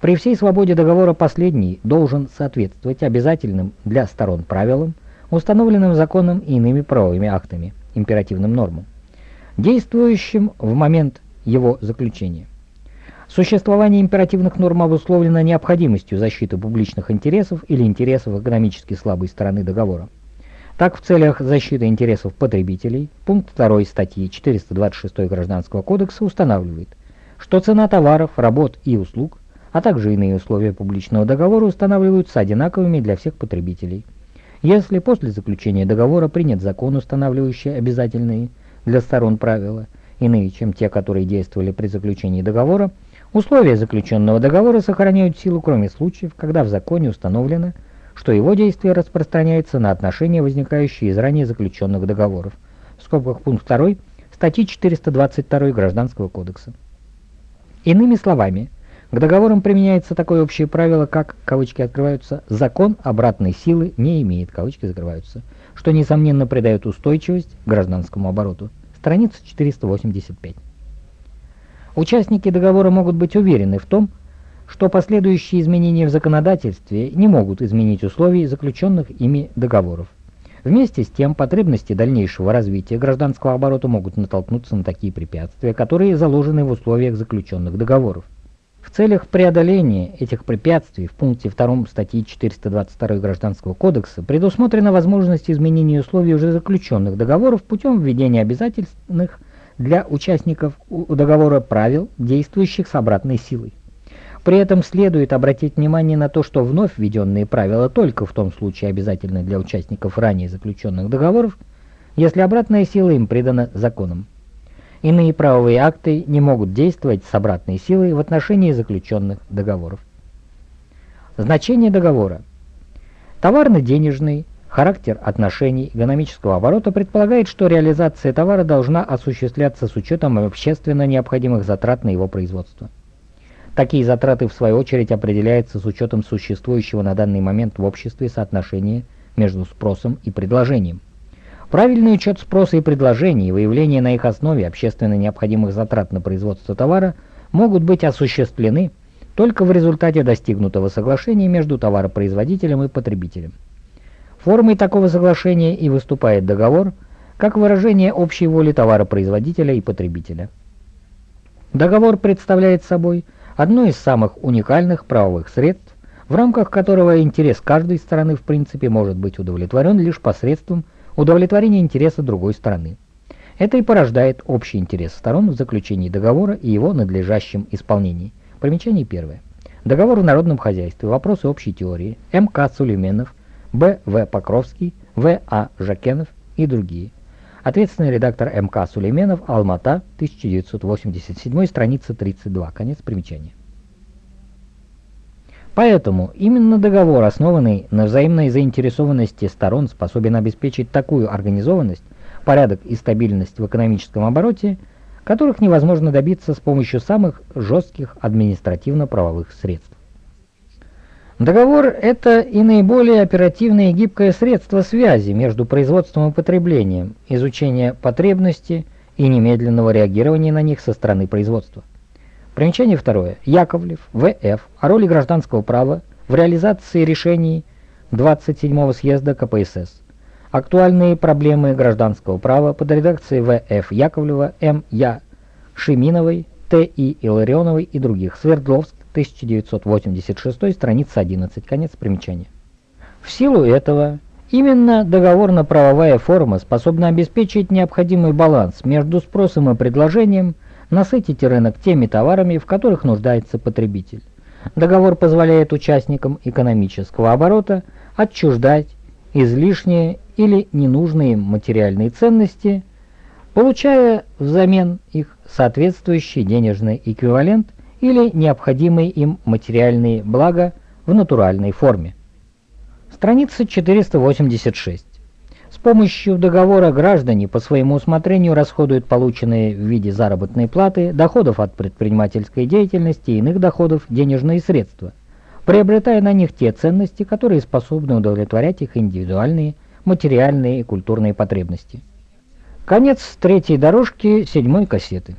При всей свободе договора последний должен соответствовать обязательным для сторон правилам, установленным законом и иными правовыми актами, императивным нормам, действующим в момент его заключения. Существование императивных норм обусловлено необходимостью защиты публичных интересов или интересов экономически слабой стороны договора. Так, в целях защиты интересов потребителей, пункт 2 статьи 426 Гражданского кодекса устанавливает, что цена товаров, работ и услуг, а также иные условия публичного договора устанавливаются одинаковыми для всех потребителей – если после заключения договора принят закон, устанавливающий обязательные для сторон правила, иные, чем те, которые действовали при заключении договора, условия заключенного договора сохраняют силу, кроме случаев, когда в законе установлено, что его действие распространяется на отношения, возникающие из ранее заключенных договоров. В скобках пункт 2 статьи 422 Гражданского кодекса. Иными словами, к договорам применяется такое общее правило, как, кавычки открываются, «закон обратной силы не имеет», кавычки закрываются, что, несомненно, придает устойчивость гражданскому обороту. Страница 485. Участники договора могут быть уверены в том, что последующие изменения в законодательстве не могут изменить условий заключенных ими договоров. Вместе с тем, потребности дальнейшего развития гражданского оборота могут натолкнуться на такие препятствия, которые заложены в условиях заключенных договоров. В целях преодоления этих препятствий в пункте 2 статьи 422 Гражданского кодекса предусмотрена возможность изменения условий уже заключенных договоров путем введения обязательных для участников договора правил, действующих с обратной силой. При этом следует обратить внимание на то, что вновь введенные правила только в том случае обязательны для участников ранее заключенных договоров, если обратная сила им придана законом. Иные правовые акты не могут действовать с обратной силой в отношении заключенных договоров. Значение договора. Товарно-денежный характер отношений экономического оборота предполагает, что реализация товара должна осуществляться с учетом общественно необходимых затрат на его производство. Такие затраты, в свою очередь, определяются с учетом существующего на данный момент в обществе соотношения между спросом и предложением. Правильный учет спроса и предложений и выявление на их основе общественно необходимых затрат на производство товара могут быть осуществлены только в результате достигнутого соглашения между товаропроизводителем и потребителем. Формой такого соглашения и выступает договор, как выражение общей воли товаропроизводителя и потребителя. Договор представляет собой одно из самых уникальных правовых средств, в рамках которого интерес каждой стороны в принципе может быть удовлетворен лишь посредством удовлетворение интереса другой стороны. Это и порождает общий интерес сторон в заключении договора и его надлежащем исполнении. Примечание первое. Договор в народном хозяйстве. Вопросы общей теории. М.К. Сулейменов, Б. В. Покровский, В. А. Жакенов и другие. Ответственный редактор М.К. Сулейменов, Алмата, 1987, страница 32. Конец примечания. Поэтому именно договор, основанный на взаимной заинтересованности сторон, способен обеспечить такую организованность, порядок и стабильность в экономическом обороте, которых невозможно добиться с помощью самых жестких административно-правовых средств. Договор – это и наиболее оперативное и гибкое средство связи между производством и потреблением, изучения потребностей и немедленного реагирования на них со стороны производства. Примечание второе. Яковлев, В.Ф. о роли гражданского права в реализации решений 27-го съезда КПСС. Актуальные проблемы гражданского права под редакцией В.Ф. Яковлева, М. Я. Шиминовой, Т. И. Илларионовой и других. Свердловск, 1986, страница 11, конец примечания. В силу этого, именно договорно-правовая форма способна обеспечить необходимый баланс между спросом и предложением, насытить рынок теми товарами, в которых нуждается потребитель. Договор позволяет участникам экономического оборота отчуждать излишние или ненужные материальные ценности, получая взамен их соответствующий денежный эквивалент или необходимые им материальные блага в натуральной форме. Страница 486. Помощью договора граждане по своему усмотрению расходуют полученные в виде заработной платы, доходов от предпринимательской деятельности и иных доходов денежные средства, приобретая на них те ценности, которые способны удовлетворять их индивидуальные, материальные и культурные потребности. Конец третьей дорожки седьмой кассеты.